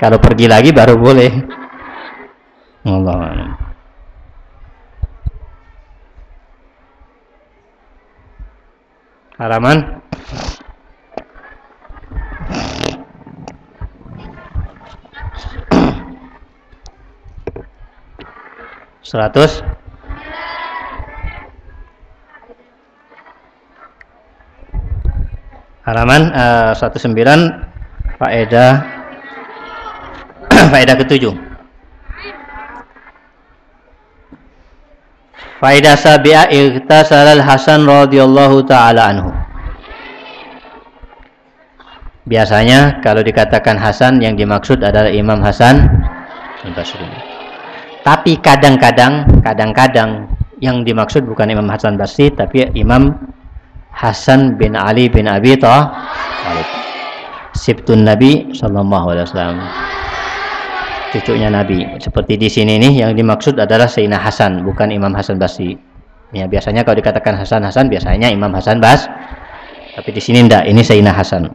Kalau pergi lagi baru boleh. Allah halaman. 100 halaman uh, 19 faedah faedah ketujuh faedah sabi'ah iktasal al-hasan radhiyallahu taala anhu biasanya kalau dikatakan Hasan yang dimaksud adalah Imam Hasan Basri tapi kadang-kadang, kadang-kadang yang dimaksud bukan Imam Hasan Basri, tapi Imam Hasan bin Ali bin Abi Thalib. Sibtun Nabi Sallallahu Alaihi Wasallam. Cucunya Nabi. Seperti di sini nih yang dimaksud adalah Sayyidina Hasan, bukan Imam Hasan Basri. Ya, biasanya kalau dikatakan Hasan Hasan biasanya Imam Hasan Bas. Tapi di sini tidak, ini Sayyidina Hasan.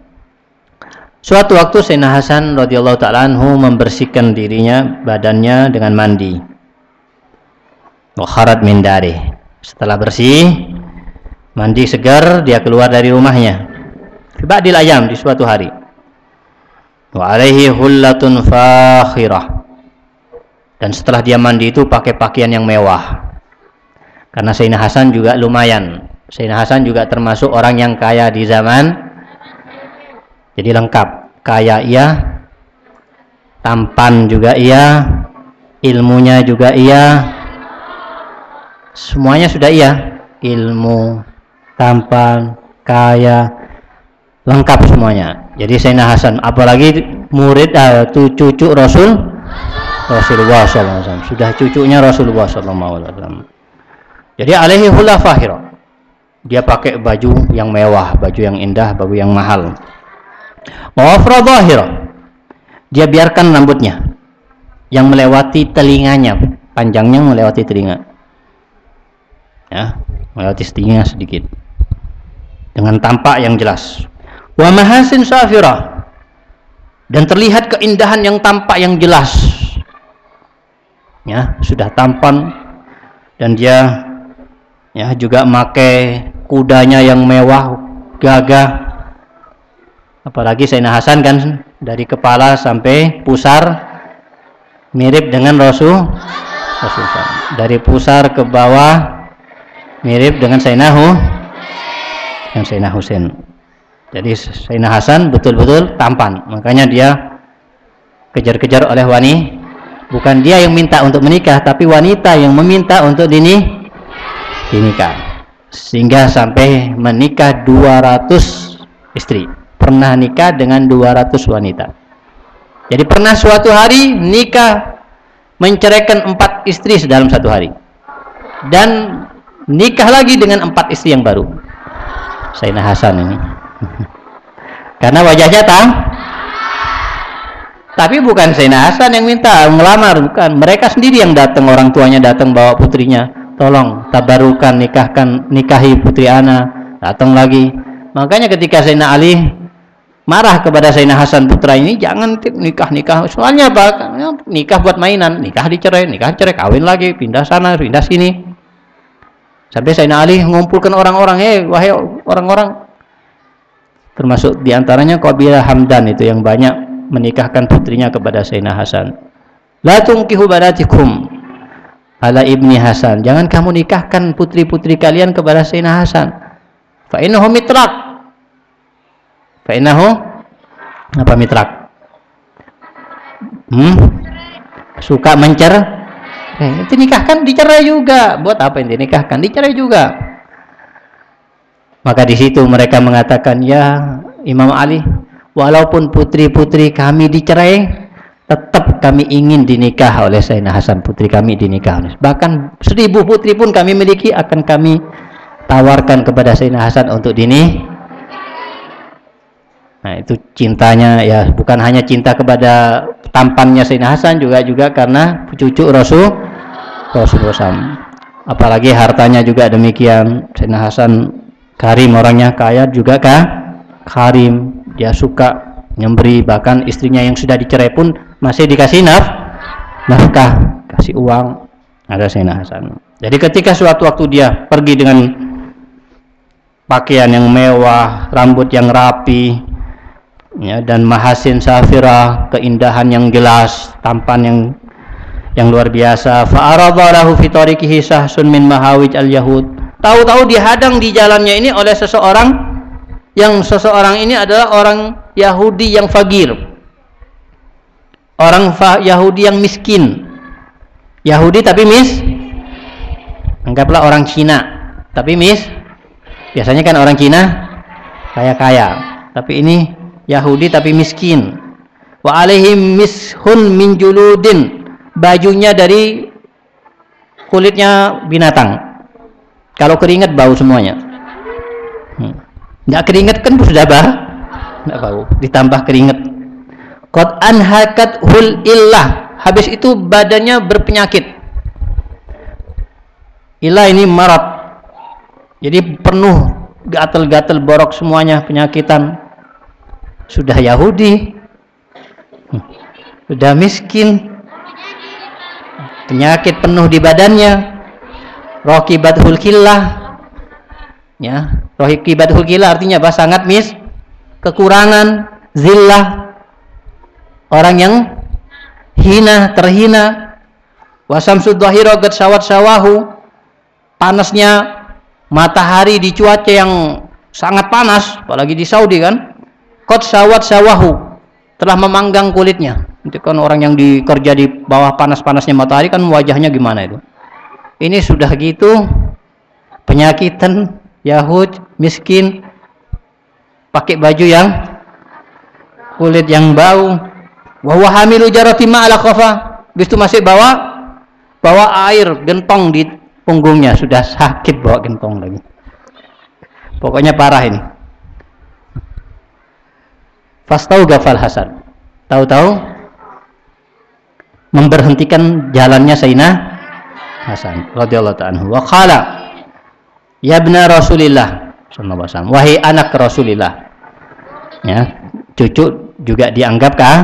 Suatu waktu Sayyidina Hasan radhiyallahu taala membersihkan dirinya, badannya dengan mandi. Wakharat min dari. Setelah bersih, mandi segar, dia keluar dari rumahnya. Ba'dil ayam di suatu hari. Wa alaihi hullatun fakhirah. Dan setelah dia mandi itu pakai pakaian yang mewah. Karena Sayyidina Hasan juga lumayan. Sayyidina Hasan juga termasuk orang yang kaya di zaman jadi lengkap. Kaya iya, tampan juga iya, ilmunya juga iya. Semuanya sudah iya. Ilmu, tampan, kaya, lengkap semuanya. Jadi Sayyidina Hasan, apalagi murid uh, cucu Rasul Rasulullah SAW. Sudah cucunya Rasulullah SAW. Jadi alaihi hulafahira. Dia pakai baju yang mewah, baju yang indah, baju yang mahal. Wafra Dia biarkan rambutnya yang melewati telinganya, panjangnya melewati telinga. Ya, melewati telinga sedikit. Dengan tampak yang jelas. Wa mahasin safira. Dan terlihat keindahan yang tampak yang jelas. Ya, sudah tampan dan dia ya juga pakai kudanya yang mewah, gagah apalagi Sayyidina Hasan kan dari kepala sampai pusar mirip dengan Rasul Rasul dari pusar ke bawah mirip dengan Sayyidina Hu dengan Sayyidina Husain jadi Sayyidina Hasan betul-betul tampan makanya dia kejar-kejar oleh wanita bukan dia yang minta untuk menikah tapi wanita yang meminta untuk dini dinikah sehingga sampai menikah 200 istri pernah nikah dengan 200 wanita. Jadi pernah suatu hari nikah menceraikan empat istri dalam satu hari. Dan nikah lagi dengan empat istri yang baru. Sayyidina Hasan ini. Karena wajahnya tak tapi bukan Sayyidina Hasan yang minta melamar, bukan. Mereka sendiri yang datang, orang tuanya datang bawa putrinya. Tolong tabarukan nikahkan nikahi putri ana. Datang lagi. Makanya ketika Sayyidina Ali marah kepada Sayyidina Hasan putra ini jangan nikah nikah soalnya apa nikah buat mainan nikah dicerai nikah cerai kawin lagi pindah sana pindah sini sampai Sayyidina Ali mengumpulkan orang-orang eh wahai orang-orang termasuk di antaranya Qabilah Hamdan itu yang banyak menikahkan putrinya kepada Sayyidina Hasan la tungkihu banatikum ala ibni Hasan jangan kamu nikahkan putri-putri kalian kepada Sayyidina Hasan fa innahu mitrak Fa'inahu apa mitrak? Hmm? Suka mencer? Eh, itu nikahkan dicerai juga. Buat apa ini nikahkan? Dicerai juga. Maka di situ mereka mengatakan, "Ya Imam Ali, walaupun putri-putri kami dicerai, tetap kami ingin dinikah oleh Sayyidina Hasan putri kami dinikah. Bahkan seribu putri pun kami miliki akan kami tawarkan kepada Sayyidina Hasan untuk dini. Nah itu cintanya ya bukan hanya cinta kepada tampannya Sayyidina Hasan juga juga karena cucu Rasul Rasulullah apalagi hartanya juga demikian Sayyidina Hasan karim orangnya kaya juga kah? Karim dia suka nyemberi bahkan istrinya yang sudah dicerai pun masih dikasih naf nafkah kasih uang. Ada Sayyidina Hasan. Jadi ketika suatu waktu dia pergi dengan pakaian yang mewah rambut yang rapi ya, dan mahasin safira keindahan yang jelas tampan yang yang luar biasa. Fa'aradhahu fi tariqihi sahsun min mahawij al-yahud tahu-tahu dihadang di jalannya ini oleh seseorang yang seseorang ini adalah orang Yahudi yang fagir. Orang Yahudi yang miskin. Yahudi tapi mis anggaplah orang Cina tapi mis biasanya kan orang Cina kaya-kaya. Tapi ini Yahudi tapi miskin. Wa alaihim mishun min juludin bajunya dari kulitnya binatang kalau keringat bau semuanya. Hmm. nggak keringat kan sudah bah nggak bau. Ditambah keringat. Qad anhakat hul illah. Habis itu badannya berpenyakit. Ilah ini marat. Jadi penuh gatal-gatal borok semuanya penyakitan. Sudah Yahudi. Sudah miskin. Penyakit penuh di badannya rokibat hulkillah ya rokibat hulkillah artinya apa? Sangat mis kekurangan zillah. Orang yang hina terhina. Wasamsud dhahira gad sawat sawahu panasnya matahari di cuaca yang sangat panas apalagi di Saudi kan kot sawat sawahu telah memanggang kulitnya. Itu kan orang yang dikerja di bawah panas-panasnya matahari kan wajahnya gimana itu ini sudah gitu. Penyakitan Yahud miskin pakai baju yang kulit yang bau. Wahwa hamilu jarati ma'ala khafa. Itu masih bawa bawa air gentong di punggungnya. Sudah sakit bawa gentong lagi. Pokoknya parah ini. Fastau gafal Hasan. Tahu-tahu memberhentikan jalannya Sayyidina Hasan radhiyallahu ta'ala wa qala ya ibna Rasulillah sallallahu alaihi wasallam wahai anak Rasulillah. Ya cucu juga dianggap kah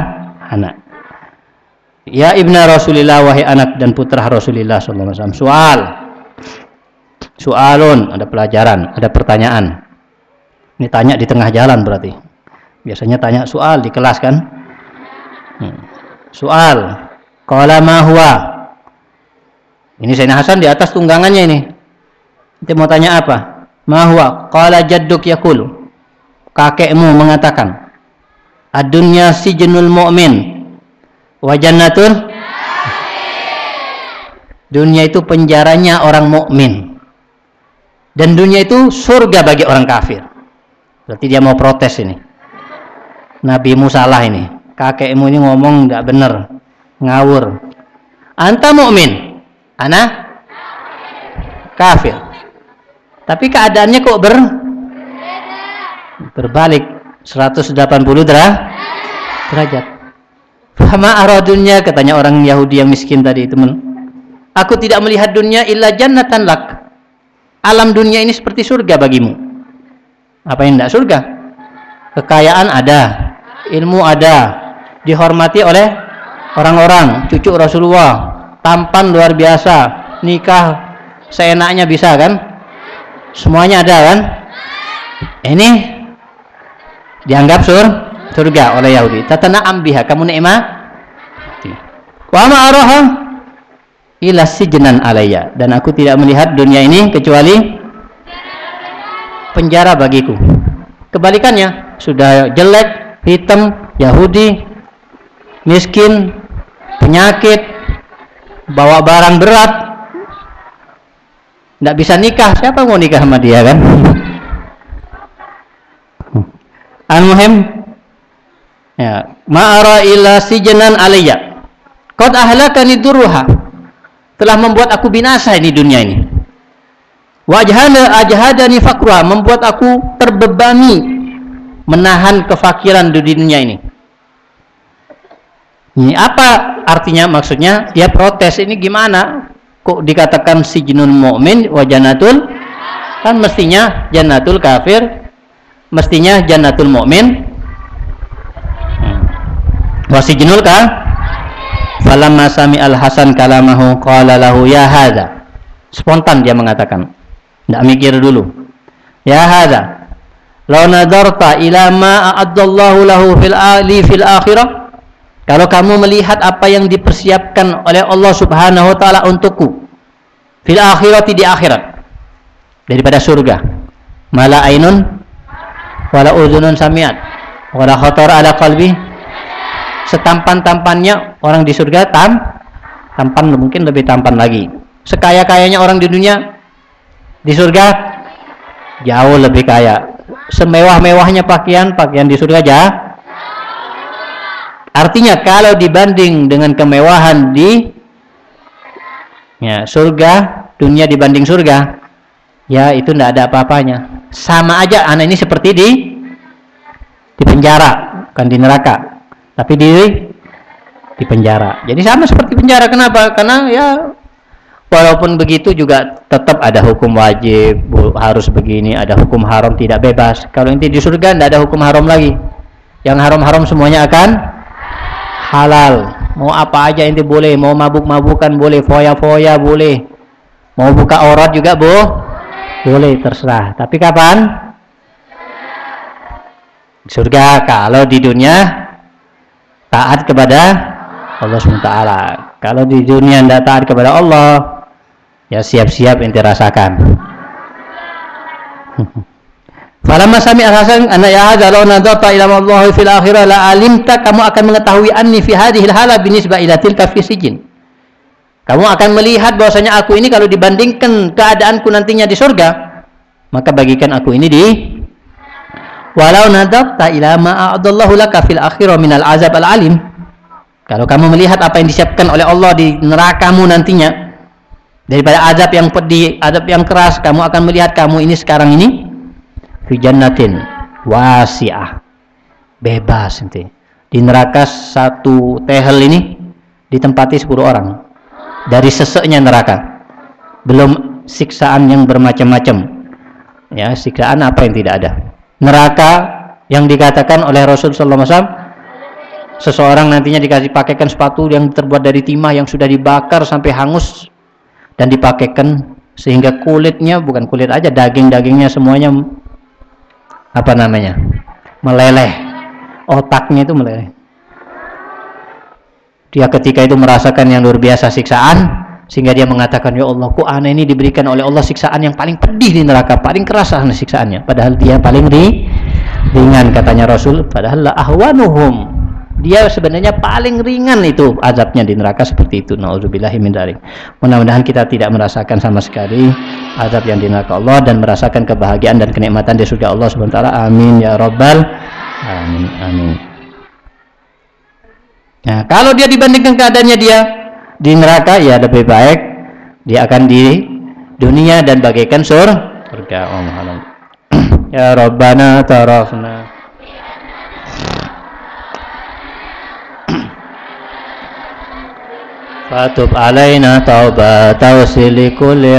anak. Ya ibna Rasulillah wahai anak dan putra Rasulillah sallallahu alaihi wasallam soal soalun ada pelajaran ada pertanyaan. Ini tanya di tengah jalan berarti. Biasanya tanya soal di kelas kan? Hmm. soal qala ma huwa ini Sayyidina Hasan di atas tunggangannya ini. Nanti mau tanya apa? Ma huwa? Qala jadduk yakul kakekmu mengatakan adunya sijnul mu'min wa jannatul dunia itu penjaranya orang mukmin. Dan dunia itu surga bagi orang kafir. Berarti dia mau protes ini. Nabimu salah ini. Kakekmu ini ngomong nggak bener ngawur. Anta mukmin ana? Kafir. Tapi keadaannya kok ber berbalik. 180 derah derajat. Fama aradunya katanya orang Yahudi yang miskin tadi teman. Aku tidak melihat dunia illa jannatan lak. Alam dunia ini seperti surga bagimu. Apa yang tidak surga? Kekayaan ada ilmu ada dihormati oleh orang-orang cucu Rasulullah tampan luar biasa. Nikah seenaknya bisa kan? Semuanya ada kan? Ini dianggap sur surga oleh Yahudi. Tatana ambiha kamu nikmah wa ma araha ila sijnan alayya. Dan aku tidak melihat dunia ini kecuali penjara bagiku. Kebalikannya sudah jelek hitam, Yahudi, miskin, penyakit, bawa barang berat, tidak bisa nikah. Siapa mau nikah sama dia kan? Al-muhim ya, ma'ara ila sijnan alayya. Qad ahlakani durruha. Telah membuat aku binasa ini dunia ini. Wajhana ajhadani fakruha, membuat aku terbebani menahan kefakiran di dunia ini. Ini apa artinya maksudnya? Dia protes ini gimana? Kok dikatakan si jinun mu'min wa janatul? Kan mestinya janatul kafir, mestinya janatul mu'min. Hmm. Wa si jinul ka? Falamma sami al-Hasan kalamahu qala lahu ya hadza. Spontan dia mengatakan. Tidak mikir dulu. Ya hadza. Lau nadarta ila ma a'addallahu lahu fil ali fil akhirah. Kalau kamu melihat apa yang dipersiapkan oleh Allah Subhanahu wa taala untukku fil akhirati di akhirat daripada surga. Mala ainun wala udhunun samiat wala khatar ala qalbi setampan-tampannya orang di surga tam tampan mungkin lebih tampan lagi. Sekaya-kayanya orang di dunia di surga jauh lebih kaya semewah-mewahnya pakaian pakaian di surga aja artinya kalau dibanding dengan kemewahan di ya surga dunia dibanding surga ya itu tidak ada apa-apanya. Sama aja anak ini seperti di di penjara bukan di neraka tapi di di penjara. Jadi sama seperti penjara kenapa? Karena ya walaupun begitu juga tetap ada hukum wajib harus begini ada hukum haram tidak bebas. Kalau nanti di surga tidak ada hukum haram lagi. Yang haram-haram semuanya akan halal. Mau apa aja inti boleh. Mau mabuk-mabukan boleh. Foya-foya boleh. Mau buka aurat juga bu boleh terserah. Tapi kapan? Surga. Kalau di dunia taat kepada Allah SWT. Kalau di dunia tidak taat kepada Allah ya siap-siap ente rasakan Falamma sami al-Hasan anna ya hadza law nadarta ila Allah fil akhirah la alimta kamu akan mengetahui anni fi hadhihi al-hala binisbah ila tilka. Kamu akan melihat bahwasanya aku ini kalau dibandingkan keadaanku nantinya di surga, maka bagikan aku ini di walau nadarta ila ma a'adallahu laka fil akhirah minal azab al-alim. Kalau kamu melihat apa yang disiapkan oleh Allah di nerakamu nantinya, daripada adab yang pedih, adab yang keras, kamu akan melihat kamu ini sekarang ini fi jannatin wasi'ah. Bebas nanti. Di neraka satu tehel ini ditempati 10 orang. Dari seseknya neraka. Belum siksaan yang bermacam-macam. Ya, siksaan apa yang tidak ada. Neraka yang dikatakan oleh Rasul sallallahu alaihi wasallam seseorang nantinya dikasih pakaikan sepatu yang terbuat dari timah yang sudah dibakar sampai hangus dan dipakaikan sehingga kulitnya bukan kulit aja daging-dagingnya semuanya apa namanya? Meleleh. Otaknya itu meleleh. Dia ketika itu merasakan yang luar biasa siksaan sehingga dia mengatakan ya Allah ku aneh ini diberikan oleh Allah siksaan yang paling pedih di neraka paling keras siksaannya. Padahal dia paling ri, ringan katanya Rasul. Padahal la ahwanuhum dia sebenarnya paling ringan itu azabnya di neraka seperti itu. Nauzubillahi min mudah-mudahan kita tidak merasakan sama sekali azab yang di neraka Allah dan merasakan kebahagiaan dan kenikmatan di surga Allah taala. Amin ya rabbal amin amin. Nah kalau dia dibandingkan keadaannya dia di neraka ya lebih baik dia akan di dunia dan bagaikan surga. Allah ya rabbana tarafna Fatub alaina tauba tausil likulli